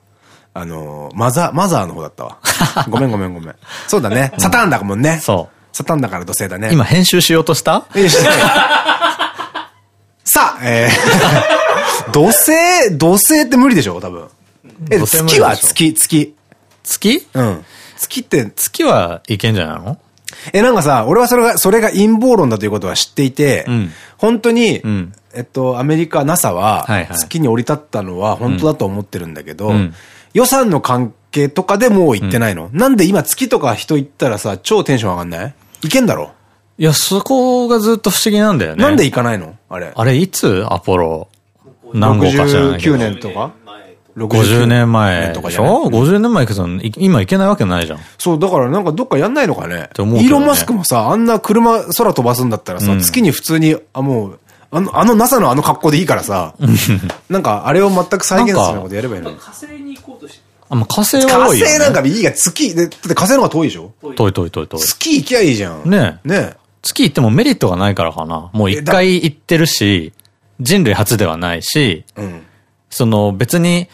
あの、マザー、マザーの方だったわ。ごめんごめんごめん。そうだね。サターンだもんね。そう。サターンだから土星だね。今編集しようとした？さあ、えー、土星、土星って無理でしょ多分。え、月は月、月。月？うん。月って。月はいけんじゃないの？え、なんかさ、俺はそれが、それが陰謀論だということは知っていて、うん、本当に、うん、えっと、アメリカ、NASA は、月に降り立ったのは本当だと思ってるんだけど、うん、予算の関係とかでもう行ってないの、なんで今月とか人行ったらさ、超テンション上がんない？行けんだろ？いや、そこがずっと不思議なんだよね。なんで行かないの？あれ。あれ、いつ？アポロ。何号か知らないけど。9年とか？50年前とかでしょ ?50 年前行くと今行けないわけないじゃん。そう、だからなんかどっかやんないのかね。イーロン・マスクもさ、あんな車空飛ばすんだったらさ、月に普通に、あ、もう、あの、あの NASA のあの格好でいいからさ、なんかあれを全く再現するようなことやればいいのに。火星に行こうとして。あ、まあ、火星は多いよ、ね。火星なんかいいが月、で、だって火星の方が遠いでしょ？遠い遠い遠い遠い。月行きゃいいじゃん。ねね月行ってもメリットがないからかな。もう一回行ってるし、人類初ではないし、うん、その別に、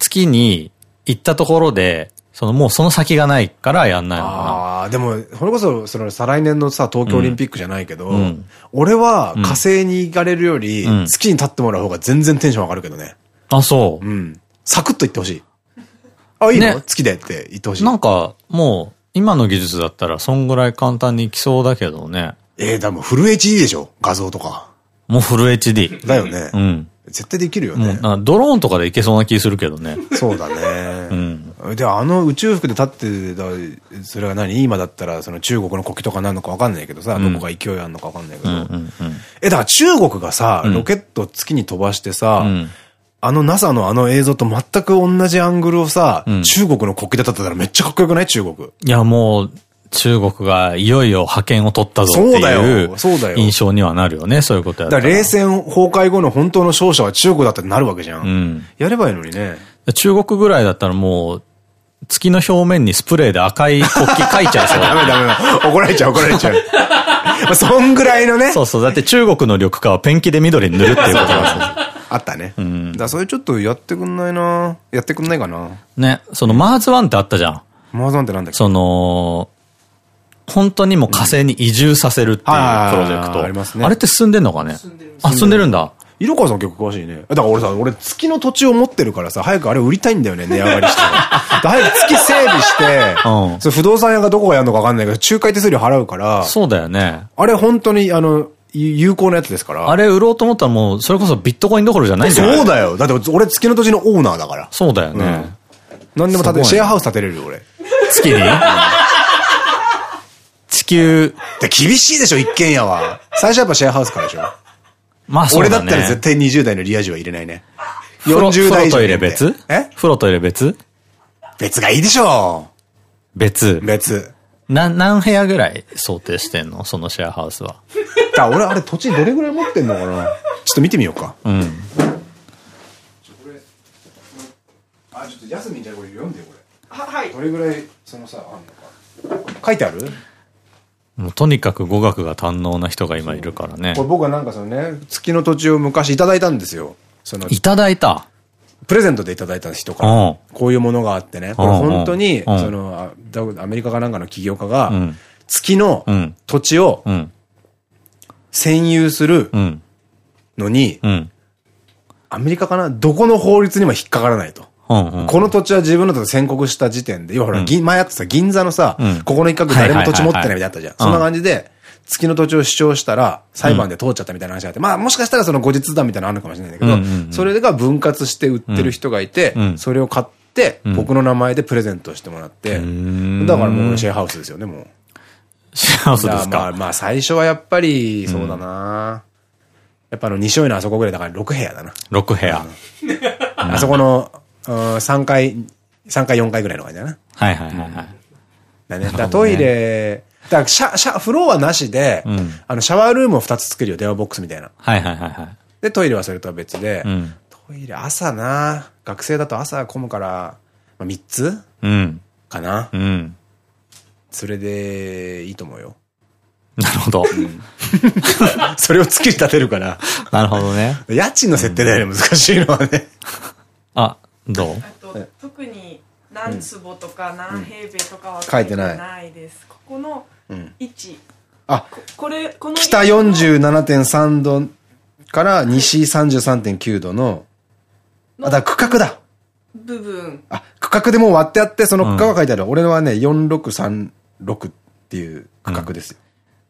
月に行ったところで、そのもうその先がないからやんないのかな。ああ、でも、それこそ、その再来年のさ、東京オリンピックじゃないけど、うん、俺は火星に行かれるより、月に立ってもらう方が全然テンション上がるけどね。あ、そう。うん。サクッと言ってほしい。あ、いいの、ね、月でって言ってほしい。なんか、もう、今の技術だったら、そんぐらい簡単にいきそうだけどね。ええー、でもフル HD でしょ？画像とか。もうフル HD。だよね。うん。絶対できるよね。ドローンとかでいけそうな気するけどね。そうだね。うん。で、あの宇宙服で立ってた、それは何？今だったら、その中国の国旗とかなのかわかんないけどさ、うん、どこが勢いあるのかわかんないけど。え、だから中国がさ、ロケット月に飛ばしてさ、うんあの NASA のあの映像と全く同じアングルをさ、うん、中国の国旗で立ってたらめっちゃかっこよくない？中国。いや、もう、中国がいよいよ覇権を取ったぞっていう印象にはなるよね、そういうことやったら。冷戦崩壊後の本当の勝者は中国だってなるわけじゃん。うん、やればいいのにね。中国ぐらいだったらもう、月の表面にスプレーで赤い国旗書いちゃいそう。ダメダメ怒られちゃう怒られちゃう。まあ、そんぐらいのね。そうそう。だって中国の緑化はペンキで緑に塗るっていうことが あったね。うん。だそれちょっとやってくんないなやってくんないかなね。そのマーズワンってあったじゃん。マーズワンってなんだっけ？その、本当にもう火星に移住させるっていうプロジェクト。ありますね。あれって進んでんのかね？あ、進んでるんだ。色川さん結構詳しいね。だから俺さ、俺月の土地を持ってるからさ、早くあれ売りたいんだよね、値上がりして。早く月整備して、うん、そ不動産屋がどこがやるのか分かんないけど、仲介手数料払うから。そうだよね。あれ本当に、あの、有効なやつですから。あれ売ろうと思ったらもう、それこそビットコインどころじゃないんじゃないそうだよ。だって俺月の土地のオーナーだから。そうだよね。うん、何でも建て、シェアハウス建てれるよ、俺。月に？地球。で、厳しいでしょ、一軒家は。最初やっぱシェアハウスからでしょ。まあそうだね。俺だったら絶対20代のリア充は入れないね。40代以上。風呂トイレ別？え？風呂トイレ別？別がいいでしょ別。別。な、何部屋ぐらい想定してんの？そのシェアハウスは。あ、俺あれ土地どれぐらい持ってんのかな？ちょっと見てみようか。うん。あ、ちょっと休みじゃこれ読んでこれ。は、はい。どれぐらい、そのさ、あんのか。書いてある？とにかく語学が堪能な人が今いるからね。これ僕はなんかそのね、月の土地を昔いただいたんですよ。その。いただいた？プレゼントでいただいた人から、こういうものがあってね、これ本当に、その、アメリカかなんかの起業家が、月の土地を占有するのに、アメリカかな？どこの法律にも引っかからないと。この土地は自分のと宣告した時点で、要はほら、前やってさ、銀座のさ、ここの一角誰も土地持ってないみたいなあったじゃん。そんな感じで、月の土地を主張したら、裁判で通っちゃったみたいな話があって、まあもしかしたらその後日談みたいなのあるのかもしれないんだけど、それが分割して売ってる人がいて、それを買って、僕の名前でプレゼントしてもらって、だからもうシェアハウスですよね、もう。シェアハウスですか？まあまあ最初はやっぱり、そうだな、やっぱあの西尾のあそこぐらいだから6部屋だな。6部屋。あそこの、3階、3階4階ぐらいの感じだな。はいはいはいはい。だね。だトイレ、だからシャ、シャ、フローはなしで、うん、あの、シャワールームを2つ作るよ、電話ボックスみたいな。はいはいはいはい。で、トイレはそれとは別で、うん、トイレ朝な、学生だと朝混むから、まあ、3つうん。かな。うん。それで、いいと思うよ。なるほど。それを月に立てるから。なるほどね。家賃の設定だよね、難しいのはね。あ、どう？特に何坪とか何平米とかは書いてないです。ここの位置。あ、これ、この北47.3度から西33.9度の、あ、だ区画だ。部分。あ、区画でもう割ってあって、その区画が書いてある。俺はね、4636っていう区画ですよ。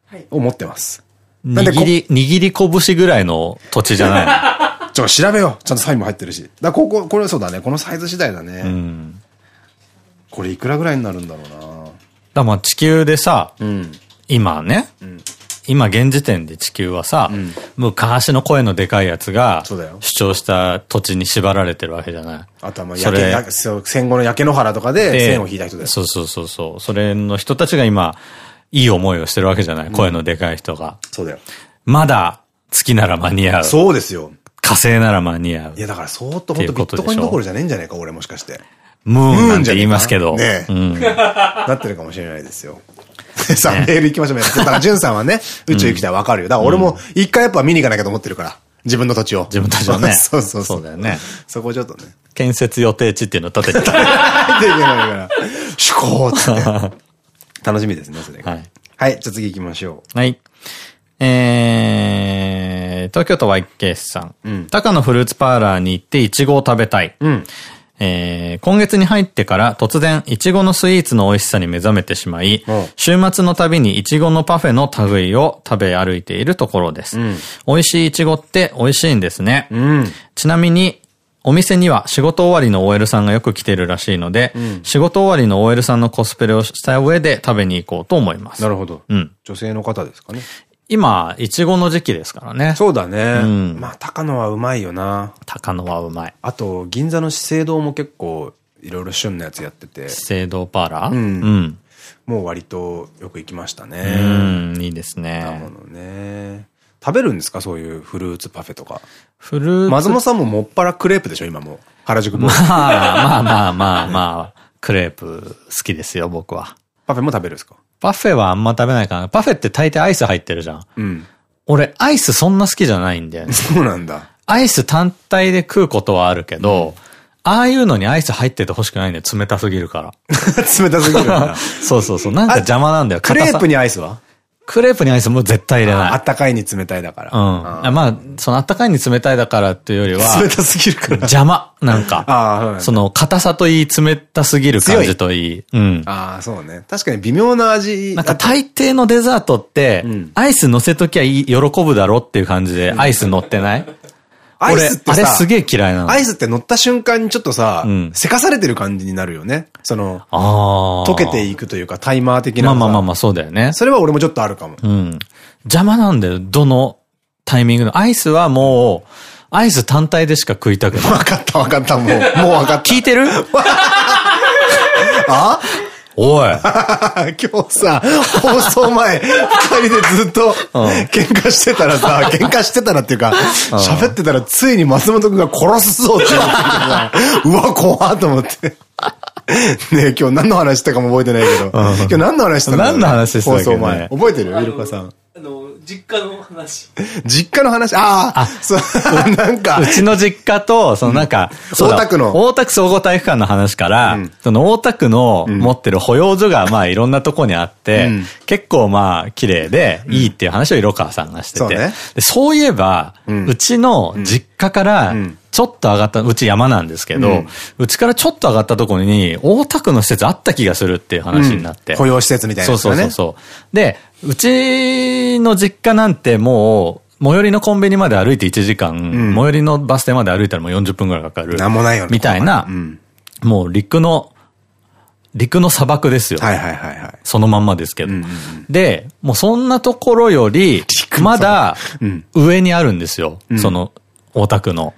はい。を持ってます。握り、握り拳ぐらいの土地じゃないちょ、調べよう。ちゃんとサインも入ってるし。だここ、これそうだね。このサイズ次第だね。うん。これいくらぐらいになるんだろうな。だまあ地球でさ、うん、今ね、うん、今現時点で地球はさ、うん、昔の声のでかいやつが、主張した土地に縛られてるわけじゃない。あとはまあ焼け、戦後の焼け野原とかで線を引いた人だよ。そうそうそうそう。それの人たちが今、いい思いをしてるわけじゃない。声のでかい人が。そうだよ。まだ月なら間に合う。そうですよ。火星なら間に合う。いやだから相当本当ビットコインどころじゃねえんじゃねえか、俺もしかして。ムーンなんて言いますけど。ねうん。なってるかもしれないですよ。さあ、メール行きましょう。だから、ジュンさんはね、宇宙行きたらわかるよ。だから俺も一回やっぱ見に行かなきゃと思ってるから。自分の土地を。自分の土地をね。そうそうそう。そうだよね。そこちょっとね。建設予定地っていうのを立てて。立てていけないから。シュコーって。楽しみですね、それが。はい。はい、じゃあ次行きましょう。はい。えー、東京都 YK さん。うん。高野フルーツパーラーに行ってイチゴを食べたい。うん。えー、今月に入ってから突然、いちごのスイーツの美味しさに目覚めてしまい、うん、週末のたびにいちごのパフェの類を食べ歩いているところです。うん、美味しいいちごって美味しいんですね。うん、ちなみに、お店には仕事終わりの OL さんがよく来てるらしいので、うん、仕事終わりの OL さんのコスプレをした上で食べに行こうと思います。なるほど。うん。女性の方ですかね。今、いちごの時期ですからね。そうだね。うん、まあ、高野はうまいよな。高野はうまい。あと、銀座の資生堂も結構、いろいろ旬のやつやってて。資生堂パーラー？うん。うん。もう割とよく行きましたね。うん、いいですね。なものね。食べるんですか？そういうフルーツパフェとか。フルーツ。松本さんももっぱらクレープでしょ？今も。原宿も。まあまあまあまあまあ、クレープ好きですよ、僕は。パフェも食べるんですか？パフェはあんま食べないかな。パフェって大抵アイス入ってるじゃん。うん。俺、アイスそんな好きじゃないんだよね。そうなんだ。アイス単体で食うことはあるけど、うん、ああいうのにアイス入ってて欲しくないんだよ。冷たすぎるから。冷たすぎる。そうそうそう。なんか邪魔なんだよ。クレープにアイスは？クレープにアイスも絶対入れない。あったかいに冷たいだから。うん。まあ、そのあったかいに冷たいだからっていうよりは。冷たすぎるから。邪魔。なんか。ああ、その硬さといい、冷たすぎる感じといい。うん。ああ、そうね。確かに微妙な味。なんか大抵のデザートって、アイス乗せときゃ喜ぶだろっていう感じで、アイス乗ってない？アイスってさ、あれすげえ嫌いなの。アイスって乗った瞬間にちょっとさ、うん、せかされてる感じになるよね。その、溶けていくというか、タイマー的な。まあまあまあまあ、そうだよね。それは俺もちょっとあるかも。うん。邪魔なんだよ、どのタイミングの。アイスはもう、アイス単体でしか食いたくない。わかったわかった、もう。もうわかった。聞いてる？あ？おい。今日さ、放送前、二人でずっと、喧嘩してたらさ、喧嘩してたらっていうか、喋ってたらついに松本くんが殺すぞって言ってさ、うわ、怖っと思って。ね今日何の話したかも覚えてないけど、今日何の話したの何の話した放送前。覚えてる？イルカさん。実家の話。実家の話？ああ、そう、なんか。うちの実家と、そのなんか、大田区の。大田区総合体育館の話から、その大田区の持ってる保養所がまあいろんなとこにあって、結構まあ綺麗でいいっていう話を色川さんがしてて。そういえば、うちの実家から、ちょっと上がった、うち山なんですけど、うち、からちょっと上がったところに、大田区の施設あった気がするっていう話になって。保養施設みたいな、ね、そうそうそう。で、うちの実家なんてもう、最寄りのコンビニまで歩いて1時間、うん、最寄りのバス停まで歩いたらもう40分くらいかかる。なんもないよね。みたいな、うん、もう陸の、陸の砂漠ですよ。はいはいはいはい。そのまんまですけど。で、もうそんなところより、まだ上にあるんですよ。うん、その、大田区の。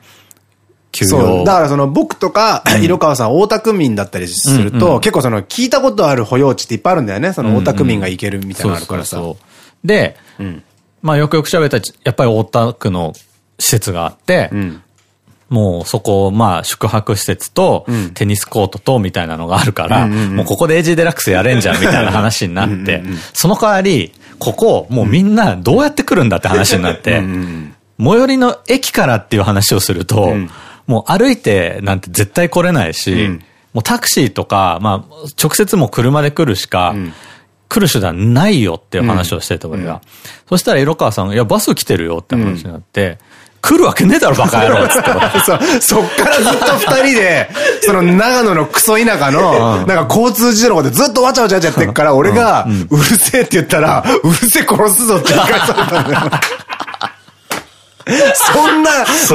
休養。だからその僕とか、色川さん、大田区民だったりすると、結構その聞いたことある保養地っていっぱいあるんだよね。その大田区民が行けるみたいなのあるからさ。で、まあよくよく喋ったら、やっぱり大田区の施設があって、もうそこ、まあ宿泊施設とテニスコートとみたいなのがあるから、もうここでエイジーデラックスやれんじゃんみたいな話になって、その代わり、ここ、もうみんなどうやって来るんだって話になって、最寄りの駅からっていう話をすると、もう歩いてなんて絶対来れないし、うん、もうタクシーとか、まあ、直接も車で来るしか、うん、来る手段ないよっていう話をしてた俺が。そしたら色川さんが、いや、バス来てるよって話になって、来るわけねえだろ、バカ野郎っつって。そ、そっからずっと二人で、その長野のクソ田舎の、なんか交通事故でずっとわちゃわちゃやってっから、俺が、うるせえって言ったら、うるせえ殺すぞって言い返されたんだよ。そんな、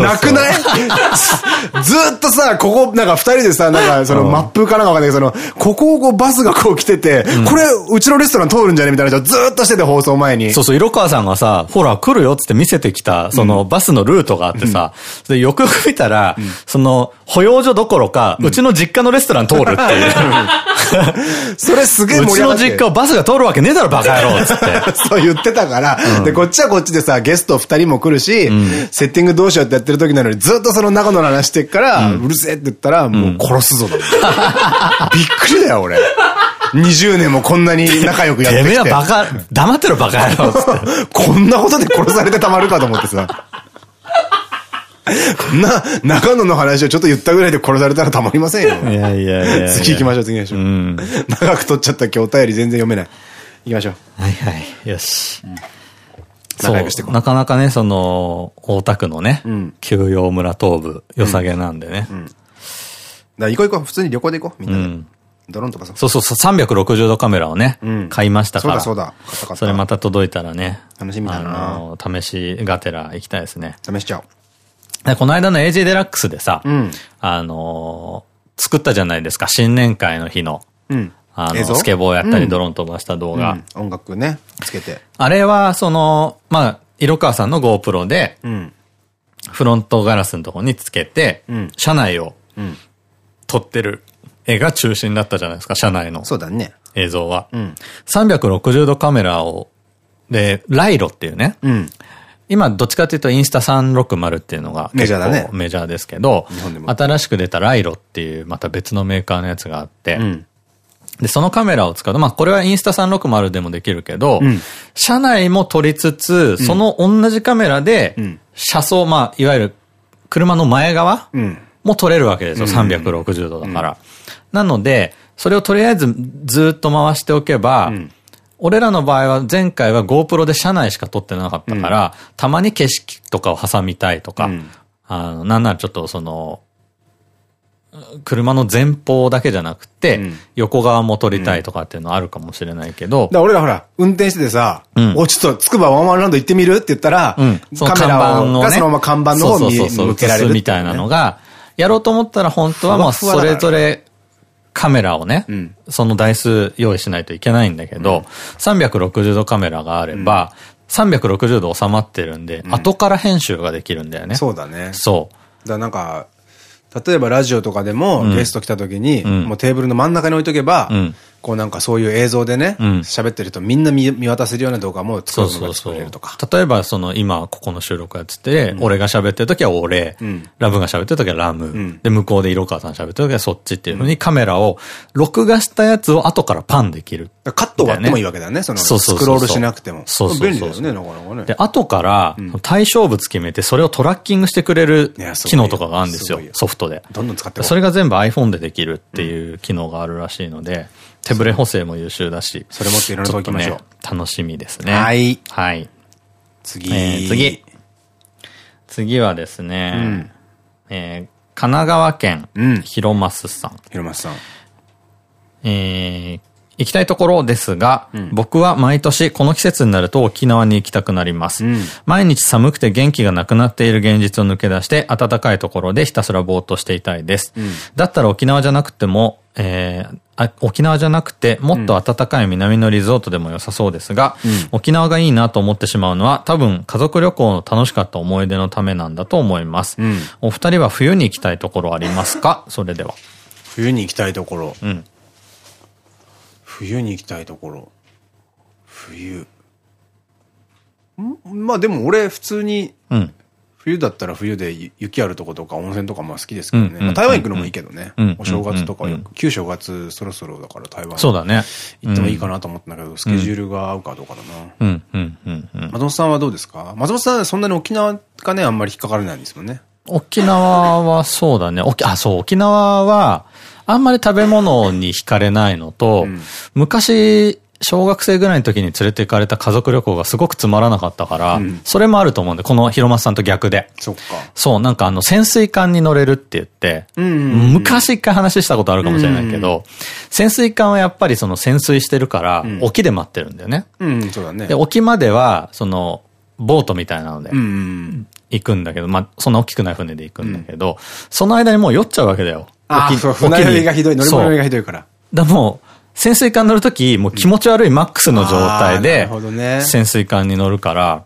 なくない？ずっとさ、ここ、なんか二人でさ、なんかそのマップかなんかわかんないけど、その、ここをこうバスがこう来てて、これ、うちのレストラン通るんじゃねみたいなずっとしてて放送前に。そうそう、色川さんがさ、ほら、来るよって見せてきた、そのバスのルートがあってさ、で、よくよく見たら、その、保養所どころか、うちの実家のレストラン通るっていう。それすげえ盛り上がってうちの実家をバスが通るわけねえだろ、バカ野郎っつって。そう言ってたから、で、こっちはこっちでさ、ゲスト二人も来るし、セッティングどうしようってやってる時なのに、ずっとその長野の話してっから、うるせえって言ったら、もう殺すぞだ。びっくりだよ、俺。20年もこんなに仲良くやってきて。てめえはバカ、黙ってろバカ野郎 こんなことで殺されてたまるかと思ってさ。こんな、長野の話をちょっと言ったぐらいで殺されたらたまりませんよ。いやいやいや 次行きましょう、次行きましょう。うん、長く取っちゃった今日お便り全然読めない。行きましょう。はいはい。よし。うん仲良くしてなかなかね、その、大田区のね、うん、休養村東部、良さげなんでね。うん。だ行こう行こう。普通に旅行で行こう。みんなで。うん、ドローンとかさ。そうそうそう、360度カメラをね、うん、買いましたから。そうだそうだ。それまた届いたらね。楽しみだなあの、試しがてら行きたいですね。試しちゃおう。この間の AJ デラックスでさ、うん、あのー、作ったじゃないですか、新年会の日の。うん、あの、スケボーやったり、ドローン飛ばした動画。うん音楽ね、つけて。あれは、その、まあ、色川さんの GoPro で、フロントガラスのとこにつけて、車内を撮ってる絵が中心だったじゃないですか、車内の。そうだね。映像は。うん、360度カメラを、で、ライロっていうね、うん、今、どっちかっていうと、インスタ360っていうのがメジャーだね。メジャーですけど、新しく出たライロっていう、また別のメーカーのやつがあって、うん、で、そのカメラを使うと、まあ、これはインスタ360でもできるけど、うん、車内も撮りつつ、その同じカメラで、車窓、まあ、いわゆる車の前側も撮れるわけですよ、360度だから。なので、それをとりあえずずっと回しておけば、俺らの場合は前回は GoPro で車内しか撮ってなかったから、うん、たまに景色とかを挟みたいとか、うん、あの、なんならちょっとその、車の前方だけじゃなくて、うん、横側も撮りたいとかっていうのはあるかもしれないけど。だ俺らほら、運転しててさ、うん、お、ちょっと、つくばワンワンランド行ってみる？って言ったら、うん、カメラがそのまま看板の方に向けられる、みたいなのが、やろうと思ったら本当はもうそれぞれカメラをね、うん、その台数用意しないといけないんだけど、うん、360度カメラがあれば、うん、360度収まってるんで、うん、後から編集ができるんだよね。そうだね。そう。だなんか、例えばラジオとかでもゲスト来た時に、もうテーブルの真ん中に置いとけば、こうなんかそういう映像でね、喋、ってるとみんな見渡せるような動画も作るのが作れるとか。例えばその今ここの収録やってて、俺が喋ってる時は俺、ラブが喋ってる時はラム、で向こうで色川さん喋ってる時はそっちっていうふうにカメラを録画したやつを後からパンできる。カット割ってもいいわけだね、そのスクロールしなくても。そうそう便利だよね、なかなかね。で、後から対象物決めてそれをトラッキングしてくれる機能とかがあるんですよ、ソフトで。どんどん使ってそれが全部 iPhone でできるっていう機能があるらしいので、手ブレ補正も優秀だし。それもっていろいろときましょう、ね。楽しみですね。はい。はい。次、えー、次。次はですね、うん、えー、神奈川県、うん、広増さん。広増さん。えー、行きたいところですが、うん、僕は毎年この季節になると沖縄に行きたくなります。うん、毎日寒くて元気がなくなっている現実を抜け出して暖かいところでひたすらぼーっとしていたいです。うん、だったら沖縄じゃなくても、えー、あ沖縄じゃなくてもっと暖かい南のリゾートでも良さそうですが、沖縄がいいなと思ってしまうのは多分家族旅行の楽しかった思い出のためなんだと思います。お二人は冬に行きたいところありますか？それでは。冬に行きたいところ。うん冬に行きたいところ。冬。んまあでも俺普通に、冬だったら冬で雪あるとことか温泉とかも好きですけどね。台湾行くのもいいけどね。お正月とかよく、旧正月そろそろだから台湾。そうだね。行ってもいいかなと思ったんだけど、スケジュールが合うかどうかだな。松本さんはどうですか？松本さんはそんなに沖縄がね、あんまり引っかからないんですよね。沖縄はそうだね。あ、そう、沖縄は、あんまり食べ物に惹かれないのと、うん、昔、小学生ぐらいの時に連れて行かれた家族旅行がすごくつまらなかったから、うん、それもあると思うんで、この広松さんと逆で。そっか。そう、なんかあの、潜水艦に乗れるって言って、昔一回話したことあるかもしれないけど、潜水艦はやっぱりその潜水してるから、沖で待ってるんだよね。うん、そうだね。で、沖までは、その、ボートみたいなので、行くんだけど、まあ、そんな大きくない船で行くんだけど、その間にもう酔っちゃうわけだよ。あ船酔いがひどい、乗り物酔いがひどいから。だもう、潜水艦乗るとき、もう気持ち悪いマックスの状態で、潜水艦に乗るから、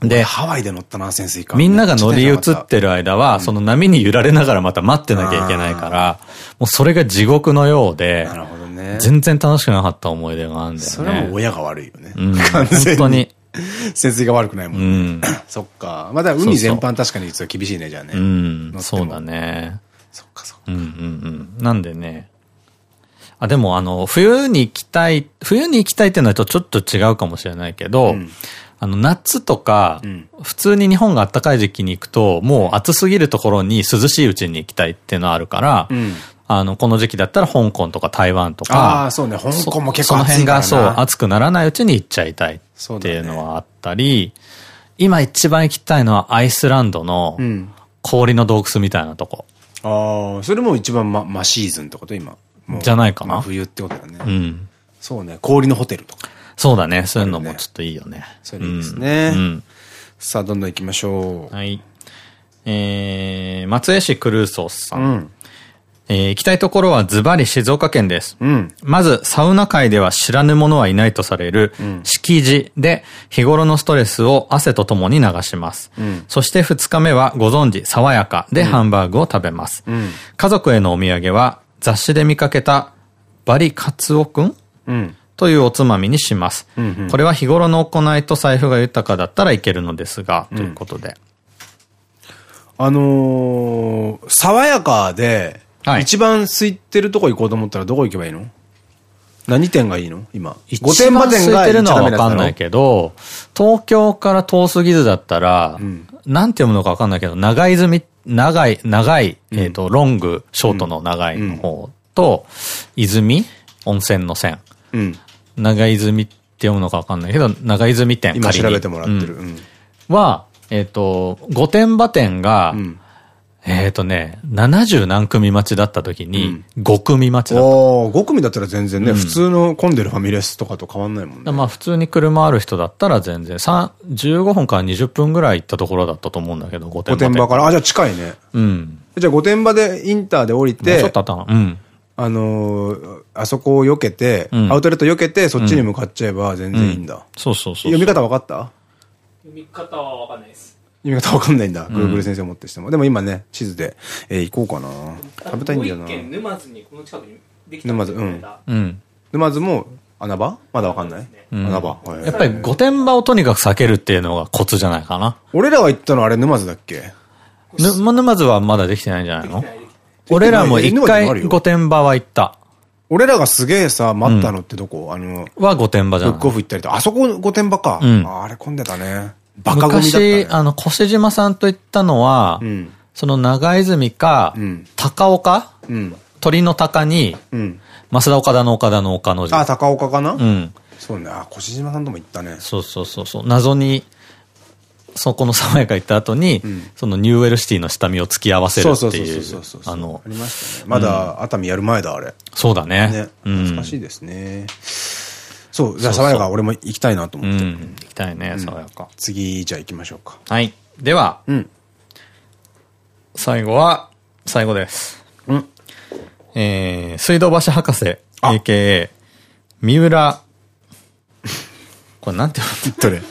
で、ハワイで乗ったな、潜水艦。みんなが乗り移ってる間は、その波に揺られながらまた待ってなきゃいけないから、もうそれが地獄のようで、なるほどね。全然楽しくなかった思い出があるんだよね。それはもう親が悪いよね。うん、本当に。潜水が悪くないもんね。そっか。まだ海全般確かに実は厳しいね、じゃあね。うん、そうだね。そっかそっか。うんうんうん。なんでね。あ、でもあの、冬に行きたい、冬に行きたいっていうのはちょっと違うかもしれないけど、うん、あの、夏とか、うん、普通に日本が暖かい時期に行くと、もう暑すぎるところに涼しいうちに行きたいっていうのはあるから、うん、あの、この時期だったら香港とか台湾とか、ああ、そうね、香港も結構暑いその辺がそう、暑くならないうちに行っちゃいたいっていうのはあったり、ね、今一番行きたいのはアイスランドの氷の洞窟みたいなとこ。ああ、それも一番ま、真シーズンってこと？今。じゃないかな？冬ってことだね。うん。そうね。氷のホテルとか。そうだね。そういうのもちょっといいよね。それいいですね。うん。さあ、どんどん行きましょう。はい。えー、松江市クルーソーさん。うんえー、行きたいところはズバリ静岡県です。うん、まず、サウナ界では知らぬ者はいないとされる、敷地で日頃のストレスを汗とともに流します。うん、そして二日目はご存知、爽やかでハンバーグを食べます。うん、家族へのお土産は雑誌で見かけたバリカツオくん、というおつまみにします。これは日頃の行いと財布が豊かだったらいけるのですが、ということで。あのー、爽やかで、はい、一番空いてるとこ行こうと思ったらどこ行けばいいの？何店がいいの？今。御殿場店が空いてるのはわかんないけど、東京から遠すぎずだったら、うん、なんて読むのかわかんないけど、長泉、長い、長い、うん、えっと、ロング、ショートの長いの方と、泉温泉の線。うん、長泉って読むのかわかんないけど、長泉店。今調べてもらってる。は、えっと、御殿場店が、えっとね、70何組待ちだった時に、5組待ちだった。ああ、5組だったら全然ね、普通の混んでるファミレスとかと変わんないもんね。まあ普通に車ある人だったら全然、15分から20分ぐらい行ったところだったと思うんだけど、御殿場。御殿場から、あ、じゃあ近いね。うん。じゃあ御殿場でインターで降りて、ちょっとあったな。うん。あのあそこを避けて、アウトレット避けて、そっちに向かっちゃえば全然いいんだ。そうそうそう。読み方分かった？読み方は分かんないです。意味方わかんないんだ。グーグル先生を持ってしても。でも今ね、地図で、えー、行こうかな。食べたいんだよな。沼津に、この近くにできた沼津、うん。うん。沼津も穴場？まだわかんない？穴場？やっぱり御殿場をとにかく避けるっていうのがコツじゃないかな。俺らが行ったのあれ沼津だっけ？沼沼津はまだできてないんじゃないの？俺らも一回御殿場は行った。俺らがすげえさ、待ったのってどこ、あの、は御殿場じゃん。ブックオフ行ったりと。あそこ御殿場か。あれ混んでたね。バカゴミだった、昔、あの、越島さんと行ったのは、その長泉か、高岡、鳥の鷹に、増田岡田の岡田の岡の字。あ、高岡かな？うん。そうね。あ、越島さんとも行ったね。そうそうそうそう。謎に、そこの爽やか行った後に、うん、そのニューウェルシティの下見を突き合わせるっていう。あの、ありましたね。まだ熱海やる前だ、あれ。そうだね。ね。懐かしいですね。そう、じゃあ爽やか俺も行きたいなと思って。行きたいね、爽やか。次、じゃあ行きましょうか。はい。では、最後は、最後です。うん。えー、水道橋博士、AKA、三浦、これなんて言うの？どれ？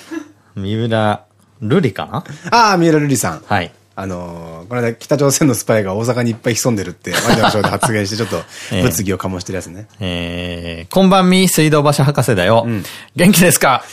三浦、ルリかな？ああ、三浦瑠璃さん。はい。あのー、この間北朝鮮のスパイが大阪にいっぱい潜んでるって、ワイドナショーで発言してちょっと 物議を醸してるやつね。えー、こんばんみ、水道橋博士だよ。うん、元気ですか？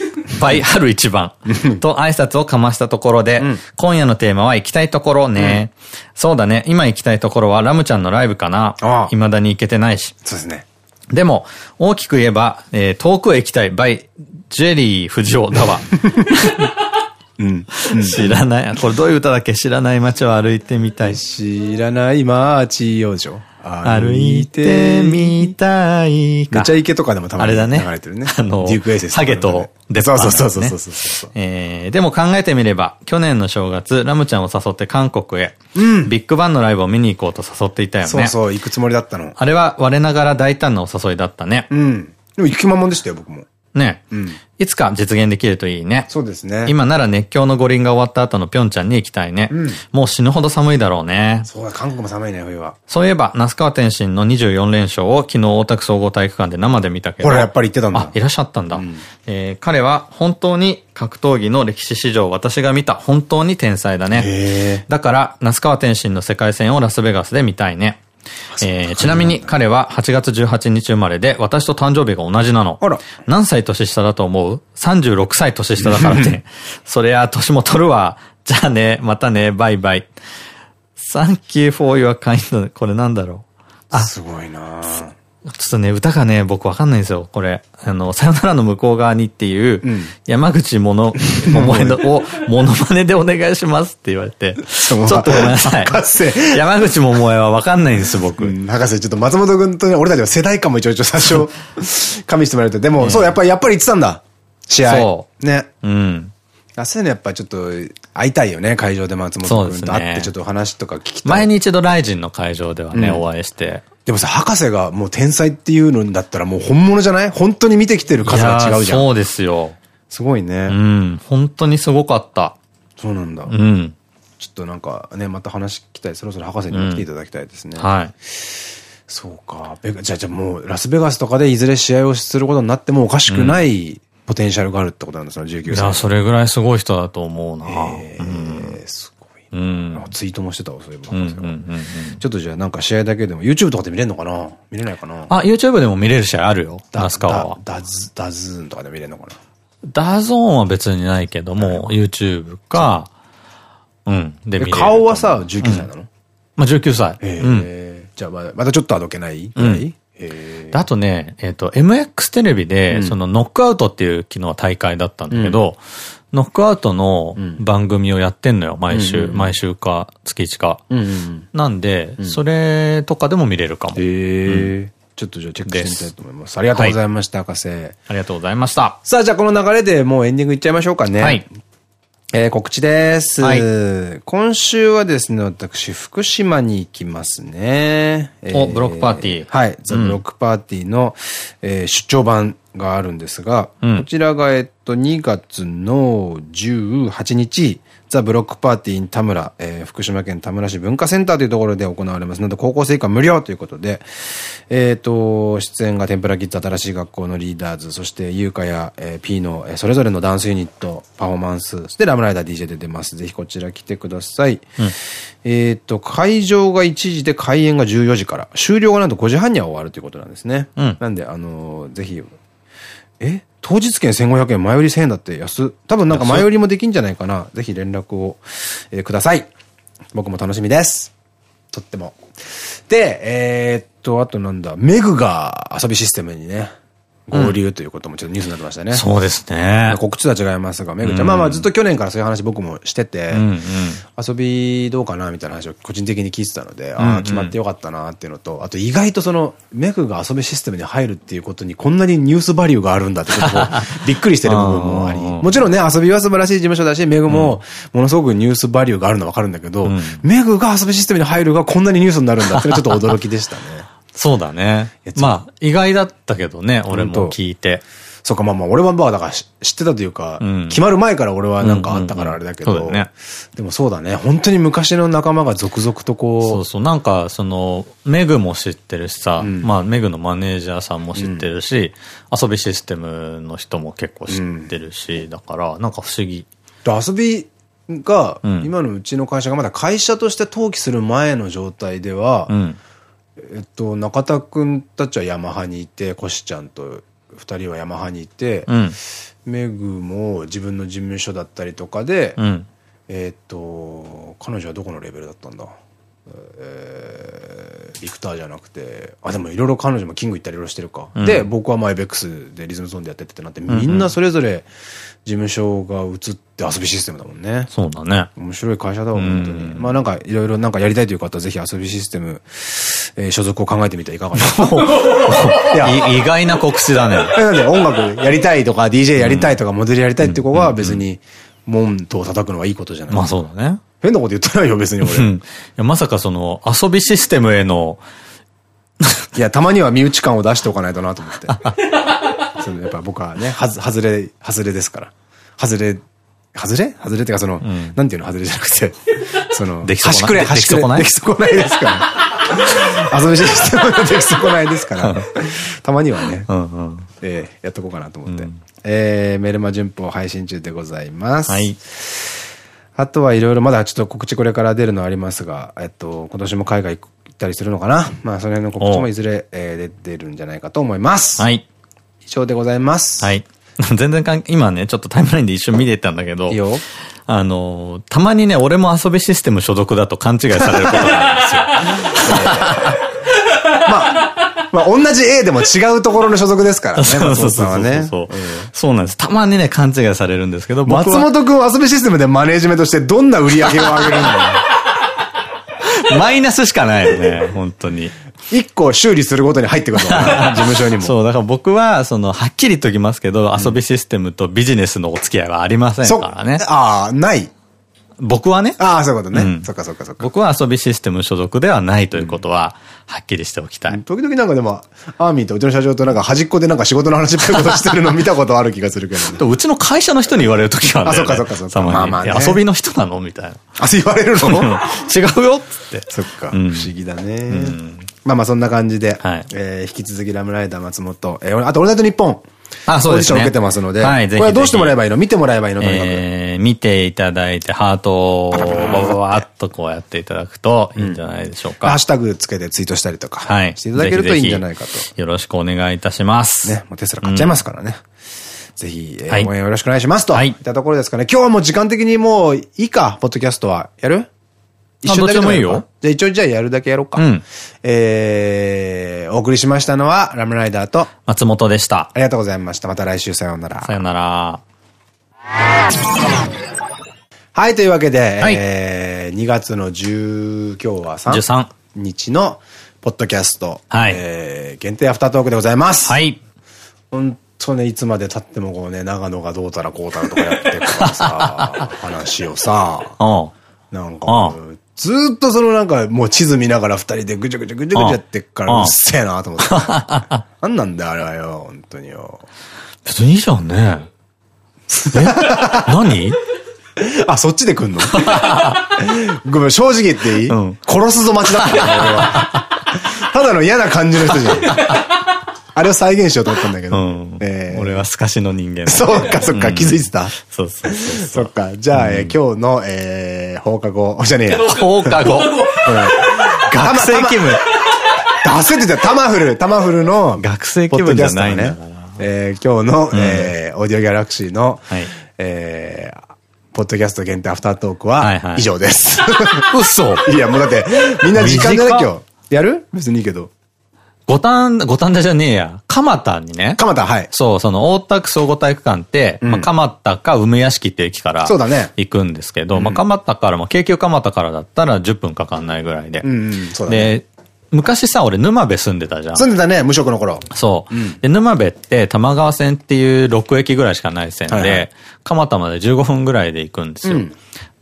by 春一番。と挨拶をかましたところで、うん、今夜のテーマは行きたいところね。うん、そうだね、今行きたいところはラムちゃんのライブかな。未だに行けてないし。そうですね。でも、大きく言えば、えー、遠くへ行きたい、 by、ジェリー藤尾だわ。うん。知らない。これどういう歌だっけ？知らない街を歩いてみたい。知らない街をじょ。歩いてみたいか。めちゃイケとかでもたまに流れてるね。あの、デュークエイセス。ハゲとデそうそうそうそうそうえー、でも考えてみれば、去年の正月、ラムちゃんを誘って韓国へ、うん、ビッグバンのライブを見に行こうと誘っていたよね。そうそう、行くつもりだったの。あれは我ながら大胆なお誘いだったね。うん。でも行く気満々でしたよ、僕も。ね。うん。いつか実現できるといいね。そうですね。今なら熱狂の五輪が終わった後のピョンチャンに行きたいね。うん。もう死ぬほど寒いだろうね。そうだ、韓国も寒いね、冬は。そういえば、那須川天心の24連勝を昨日大田区総合体育館で生で見たけど。ほら、やっぱり言ってたんだ。あ、いらっしゃったんだ。うん、えー、彼は本当に格闘技の歴史史上私が見た本当に天才だね。だから、那須川天心の世界戦をラスベガスで見たいね。えー、ちなみに彼は8月18日生まれで、私と誕生日が同じなの。何歳年下だと思う ?36 歳年下だからね。そりゃ、年も取るわ。じゃあね、またね、バイバイ。Thank you for your kind. これなんだろう？あ、すごいなちょっとね、歌がね、僕わかんないんですよ、これ。あの、さよならの向こう側にっていう、うん、山口もの、桃江の、を、モノマネでお願いしますって言われて、ちょっとごめんなさい。博士。山口桃江はわかんないんです、僕。うん、博士、ちょっと松本君とね、俺たちは世代間も一応一応最初、加味してもらえて、でも、そう、やっぱり、やっぱり言ってたんだ。試合。そう。ね。うん。そういうのやっぱちょっと会いたいよね、会場で松本君と会ってちょっと話とか聞きたい。前に一度ライジンの会場ではね、お会いして。でもさ、博士がもう天才っていうのだったらもう本物じゃない？本当に見てきてる数が違うじゃん。そうですよ。すごいね。うん。本当にすごかった。そうなんだ。うん。ちょっとなんかね、また話聞きたい。そろそろ博士にも来ていただきたいですね。うん、はい。そうか。じゃあじゃあもうラスベガスとかでいずれ試合をすることになってもおかしくない、うんポテンシャルがあるってことなんですか、19歳。いや、それぐらいすごい人だと思うな。えー、すごい。うん。ツイートもしてたわ、そういえば。ちょっとじゃあなんか試合だけでも、YouTube とかで見れるのかな？見れないかな？あ、YouTube でも見れる試合あるよ。ナスカは。ダズ、ダズーンとかで見れるのかな？ダゾーンは別にないけども、YouTube か、うん。で見れる。顔はさ、19歳なの？まあ19歳。ええ。じゃあまだちょっとあどけないぐらい？あとね、えっ、ー、と、MX テレビで、うん、そのノックアウトっていう昨日は大会だったんだけど、うん、ノックアウトの番組をやってんのよ、毎週。毎週か、月1か。なんで、それとかでも見れるかも。へえ。ちょっとじゃあチェックしてみたいと思います。ありがとうございました、博士。ありがとうございました。さあ、じゃあこの流れでもうエンディングいっちゃいましょうかね。はい。えー、告知です。はい、今週はですね、私、福島に行きますね。お、ブロックパーティー。はい。ザ・ブロックパーティーの、うん、えー、出張版があるんですが、うん、こちらが、えっと、2月の18日、 The Block Party in 田村、えー、福島県田村市文化センターというところで行われますので、高校生以下無料ということで、えっ、と、出演が天ぷらキッズ新しい学校のリーダーズ、そして優香や、えー、P の、えー、それぞれのダンスユニット、パフォーマンス、そしてラムライダー DJ で出ます。ぜひこちら来てください。うん、えっと、会場が1時で開演が14時から、終了がなんと5時半には終わるということなんですね。うん、なんで、あのー、ぜひ、え？当日券1500円、前売り1000円だって安。多分なんか前売りもできんじゃないかな。ぜひ連絡を、えー、ください。僕も楽しみです。とっても。で、えー、っと、あとなんだ、メグが遊びシステムにね、合流ということもちょっとニュースになってましたね。そうですね。告知とは違いますが、めぐちゃん。まあまあずっと去年からそういう話僕もしてて、遊びどうかなみたいな話を個人的に聞いてたので、ああ、決まってよかったなっていうのと、あと意外とその、メグが遊びシステムに入るっていうことにこんなにニュースバリューがあるんだってことを びっくりしてる部分もあり、もちろんね、遊びは素晴らしい事務所だし、メグもものすごくニュースバリューがあるのはわかるんだけど、メグが遊びシステムに入るがこんなにニュースになるんだってちょっと驚きでしたね。そうだね。まあ、意外だったけどね、俺も聞いて。そうか、まあまあ、俺はまあ、だから知ってたというか、うん、決まる前から俺はなんかあったからあれだけど、でもそうだね、本当に昔の仲間が続々とこう。そうそう、なんか、その、メグも知ってるしさ、うん、まあ、メグのマネージャーさんも知ってるし、うん、遊びシステムの人も結構知ってるし、だから、なんか不思議。遊びが、今のうちの会社がまだ会社として登記する前の状態では、えっと、中田くんたちはヤマハにいて、コシちゃんと2人はヤマハにいて、うん、メグも自分の事務所だったりとかで、うん、えっと、彼女はどこのレベルだったんだえー、ビクターじゃなくて、あ、でもいろいろ彼女もキング行ったりいろいろしてるか。うん、で、僕はマイベックスでリズムゾーンでやっててってなって、みんなそれぞれ事務所が移って遊びシステムだもんね。そうだね。面白い会社だわ、本当に。まあなんかいろいろなんかやりたいという方はぜひ遊びシステム、えー、所属を考えてみてはいかがですか？意外な告知だね。なんで音楽やりたいとか DJ やりたいとかモデルやりたいって子は別に門と叩くのはいいことじゃないまあそうだね。変なこと言ってないよ、別に俺。いや、まさかその、遊びシステムへのいや、たまには身内感を出しておかないとなと思って。そのやっぱ僕はね、はず、外れ、外れですから。外れ、外れ？外れっていうかその、うん、なんていうの？外れじゃなくて、その、でき損ない？でき損ない？でないですから。遊びシステムでき損ないですから。たまにはね、えー、やっとこうかなと思って。うん、えー、メルマ順報配信中でございます。はい。あとはいろいろまだちょっと告知これから出るのありますが、えっと、今年も海外行ったりするのかな？まあ、その辺の告知もいずれ、えー、出てるんじゃないかと思います。はい。以上でございます。はい。全然かん、今ね、ちょっとタイムラインで一瞬見てたんだけど、いいよ。あの、たまにね、俺も遊びシステム所属だと勘違いされることがあるんですよ。まあ、まあ、同じ A でも違うところの所属ですからね、松本さんはね。そうなんです。たまにね、勘違いされるんですけど、松本くん遊びシステムでマネージメントしてどんな売り上げを上げるんだよ。マイナスしかないよね、本当に。一個修理するごとに入ってくるの 事務所にも。そう、だから僕は、その、はっきりときますけど、遊びシステムとビジネスのお付き合いはありませんからね。ああ、ない。僕はね。ああ、そういうことね。うん、そっかそっかそっか。僕は遊びシステム所属ではないということは、はっきりしておきたい。時々なんかでも、アーミーとうちの社長となんか端っこでなんか仕事の話っぽいことしてるの見たことある気がするけど、ね。うちの会社の人に言われる時はね。あ、そっかそっかそっか。まあまあ、ね、遊びの人なのみたいな。あ、そう言われるの？違うよっつって。そっか。不思議だね。まあまあそんな感じで、え引き続きラムライダー松本、えあと俺だと日本。あ、そうですね。受けてますので。はい、ぜひ。これはどうしてもらえばいいの？見てもらえばいいの？えー、見ていただいて、ハートをバババっとこうやっていただくといいんじゃないでしょうか。ハッシュタグつけてツイートしたりとか。はい。していただけるといいんじゃないかと。よろしくお願いいたします。ね、もうテスラ買っちゃいますからね。ぜひ、えー、応援よろしくお願いしますと。はい。いったところですかね。今日はもう時間的にもういいか、ポッドキャストは。やる？一緒だけでもいいよ。じゃあ一応じゃあやるだけやろうか。うん。えー、お送りしましたのは、ラムライダーと、松本でした。ありがとうございました。また来週さようなら。さようなら。はい、というわけで、はい、えー、2月の10、今日は 3? 13日の、ポッドキャスト、はい、えー、限定アフタートークでございます。はい。本当ね、いつまで経ってもこうね、長野がどうたらこうたらとかやってからさ、話をさ、なんか、ずーっとそのなんか、もう地図見ながら二人でぐちゃぐちゃぐちゃぐちゃやってっから、うっせえなと思って。なんなんだよ、あれはよ、本当によ。別にいいじゃんね。え？何？あ、そっちで来んの？ごめん、正直言っていい、うん殺すぞ待ちだったよ、俺は。ただの嫌な感じの人じゃん。あれを再現しようと思ったんだけど。俺は透かしの人間だそうか、そっか、気づいてた？そうそうそ。っか、じゃあ、えー今日の、えー放課後、じゃねえや。放課後。学生気分。出せって言ったらタマフル、タマフルの、学生気分じゃないね。えー今日の、えーオーディオギャラクシーの、はいえーポッドキャスト限定アフタートークは以上です。嘘 いや、もうだって、みんな時間だね、短っ今日。やる？別にいいけど。五反、五反田じゃねえや。蒲田にね。蒲田、はい。そう、その大田区総合体育館って、まあ、蒲田か梅屋敷って駅からそうだね行くんですけど、まあ、蒲田からも、京急蒲田からだったら10分かかんないぐらいで。うんうん、そうだね。で、昔さ、俺沼部住んでたじゃん。住んでたね、無職の頃。そう。で、沼部って玉川線っていう6駅ぐらいしかない線はいはいで、蒲田まで15分ぐらいで行くんですよ。うん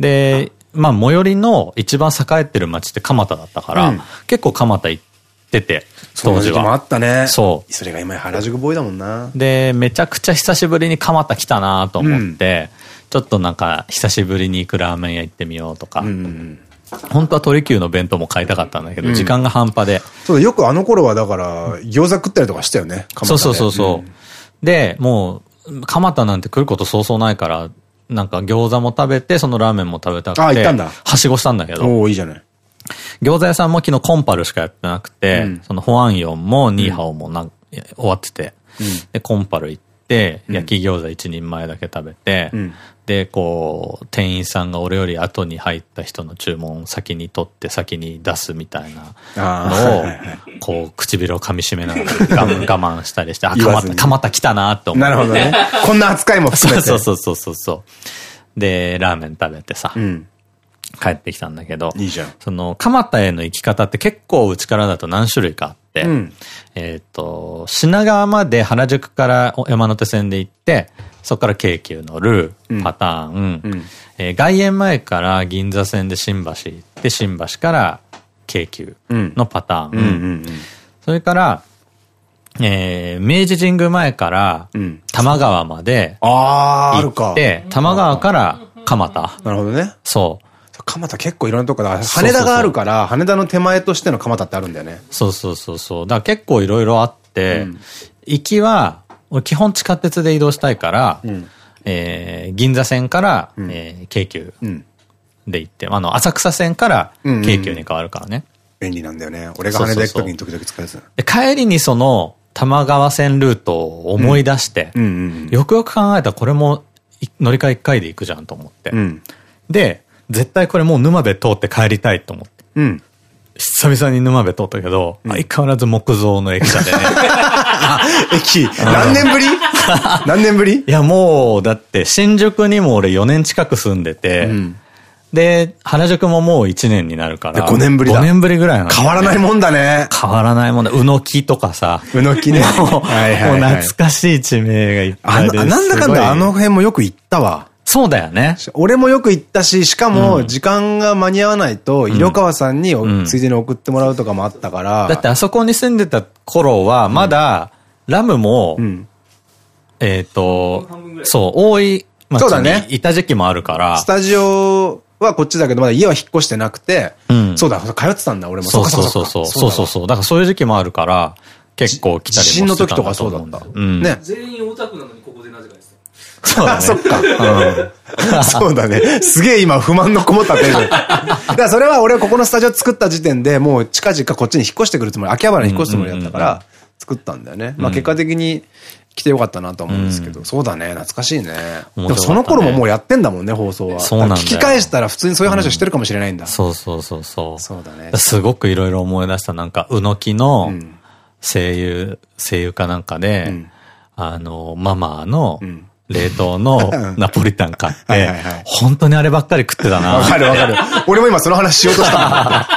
で、まあ、最寄りの一番栄えてる町って蒲田だったから、うん結構蒲田行ってて、当時その時期もあは。ったね。そうそれが今や原宿ボーイだもんな。で、めちゃくちゃ久しぶりに蒲田来たなと思って、ちょっとなんか久しぶりに行くラーメン屋行ってみようとか、うんうん。本当は鳥久の弁当も買いたかったんだけど、時間が半端で。そうだ、よくあの頃はだから、餃子食ったりとかしたよね。蒲田でそうそうそうそう。で、もう、蒲田なんて来ることそうそうないから、なんか餃子も食べて、そのラーメンも食べたくて、あ行ったんだはしごしたんだけど、おおいいじゃない。餃子屋さんも昨日コンパルしかやってなくて、うんそのホアンヨンもニーハオもなん終わってて、で、コンパル行って、焼き餃子一人前だけ食べて、んで、こう、店員さんが俺より後に入った人の注文を先に取って先に出すみたいなのを こう、唇を噛み締めながら 我慢したりして、あ、言わずに蒲田、蒲田来たなって思って。なるほどね。こんな扱いも含めて。そうそうそうそうそう。で、ラーメン食べてさ、うん。帰ってきたんだけど、いいじゃん。その、蒲田への行き方って結構うちからだと何種類かあって、うんえっと、品川まで原宿から山手線で行って、そこから京急乗るパターン、うんえー外苑前から銀座線で新橋行って、新橋から京急のパターン、うんうんそれから、えー明治神宮前からうん多摩川まであー、ある行かっ。て、多摩川から蒲田。なるほどね。そう。蒲田結構いろんなとこだ。羽田があるから、羽田の手前としての蒲田ってあるんだよね。そうそうそうそう。だから結構いろいろあって、行きは、俺基本地下鉄で移動したいから、えー銀座線から、えー京急うん。で行って、あの、浅草線から京急に変わるからね。便利なんだよね。俺が羽田行くに時々使うやつ。で、帰りにその、多摩川線ルートを思い出して、うんうんよくよく考えたらこれもい乗り換え1回で行くじゃんと思って。うん。で、絶対これもう沼部通って帰りたいと思って。うん。久々に沼部通ったけど、相変わらず木造の駅舎でね。駅、何年ぶり？何年ぶり？いやもう、だって新宿にも俺4年近く住んでて、で、原宿ももう1年になるから。で5年ぶりだ5年ぶりぐらいなの、変わらないもんだね。変わらないもんだ。うのきとかさ。うのきね。もう懐かしい地名がいっぱいで。なんだかんだあの辺もよく行ったわ。そうだよね。俺もよく行ったし、しかも時間が間に合わないと、色川さんについでに送ってもらうとかもあったから。だってあそこに住んでた頃は、まだ、ラムも、うん。えっと、そう、多い町そうだねにいた時期もあるからス、タジオはこっちだけど、まだ家は引っ越してなくて、うんそうだ、通ってたんだ、俺も。そうそうそうそう。そうそうそう。だからそういう時期もあるから、結構来た地りもしてたん震の時とかだと思うんそうだった。うん。ね。全員オタクなのそうだね。そっか。そうだね。すげえ今不満のこもったテンション。だからそれは俺はここのスタジオ作った時点でもう近々こっちに引っ越してくるつもり、秋葉原に引っ越すつもりだったから、作ったんだよね。まあ結果的に来てよかったなと思うんですけど、そうだね、懐かしいね。でもその頃ももうやってんだもんね、放送は。そうなんだよ聞き返したら普通にそういう話をしてるかもしれないんだ。そうそうそうそう。そうだね。すごくいろいろ思い出した。なんか、うのきの声優、声優かなんかで、あの、ママの冷凍のナポリタン買って本当にあればっかり食ってたな。わかるわかる。俺も今その話しようとした。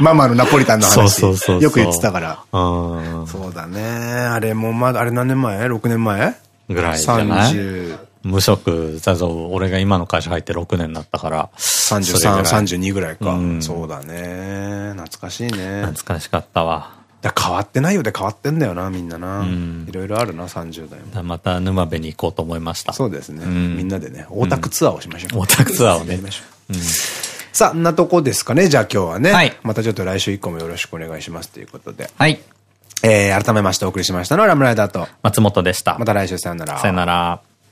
ママのナポリタンの話。そうそうそうよく言ってたから。うん。そうだね。あれもまだ、あれ何年前 ?6 年前？ぐらいじゃない ?30。無職だぞ、俺が今の会社入って6年だったから。33、32ぐらいか。うん、そうだね。懐かしいね。懐かしかったわ。だ変わってないようで変わってんだよな、みんなな。いろいろあるな、30代も。また沼部に行こうと思いました。そうですね。みんなでね、大田区ツアーをしましょう。大田区ツアーをね。さあ、んなとこですかね、じゃあ今日はね。はい。またちょっと来週以降もよろしくお願いしますということで。はい。えー、改めましてお送りしましたのはラムライダーと松本でした。また来週さよなら。さよなら。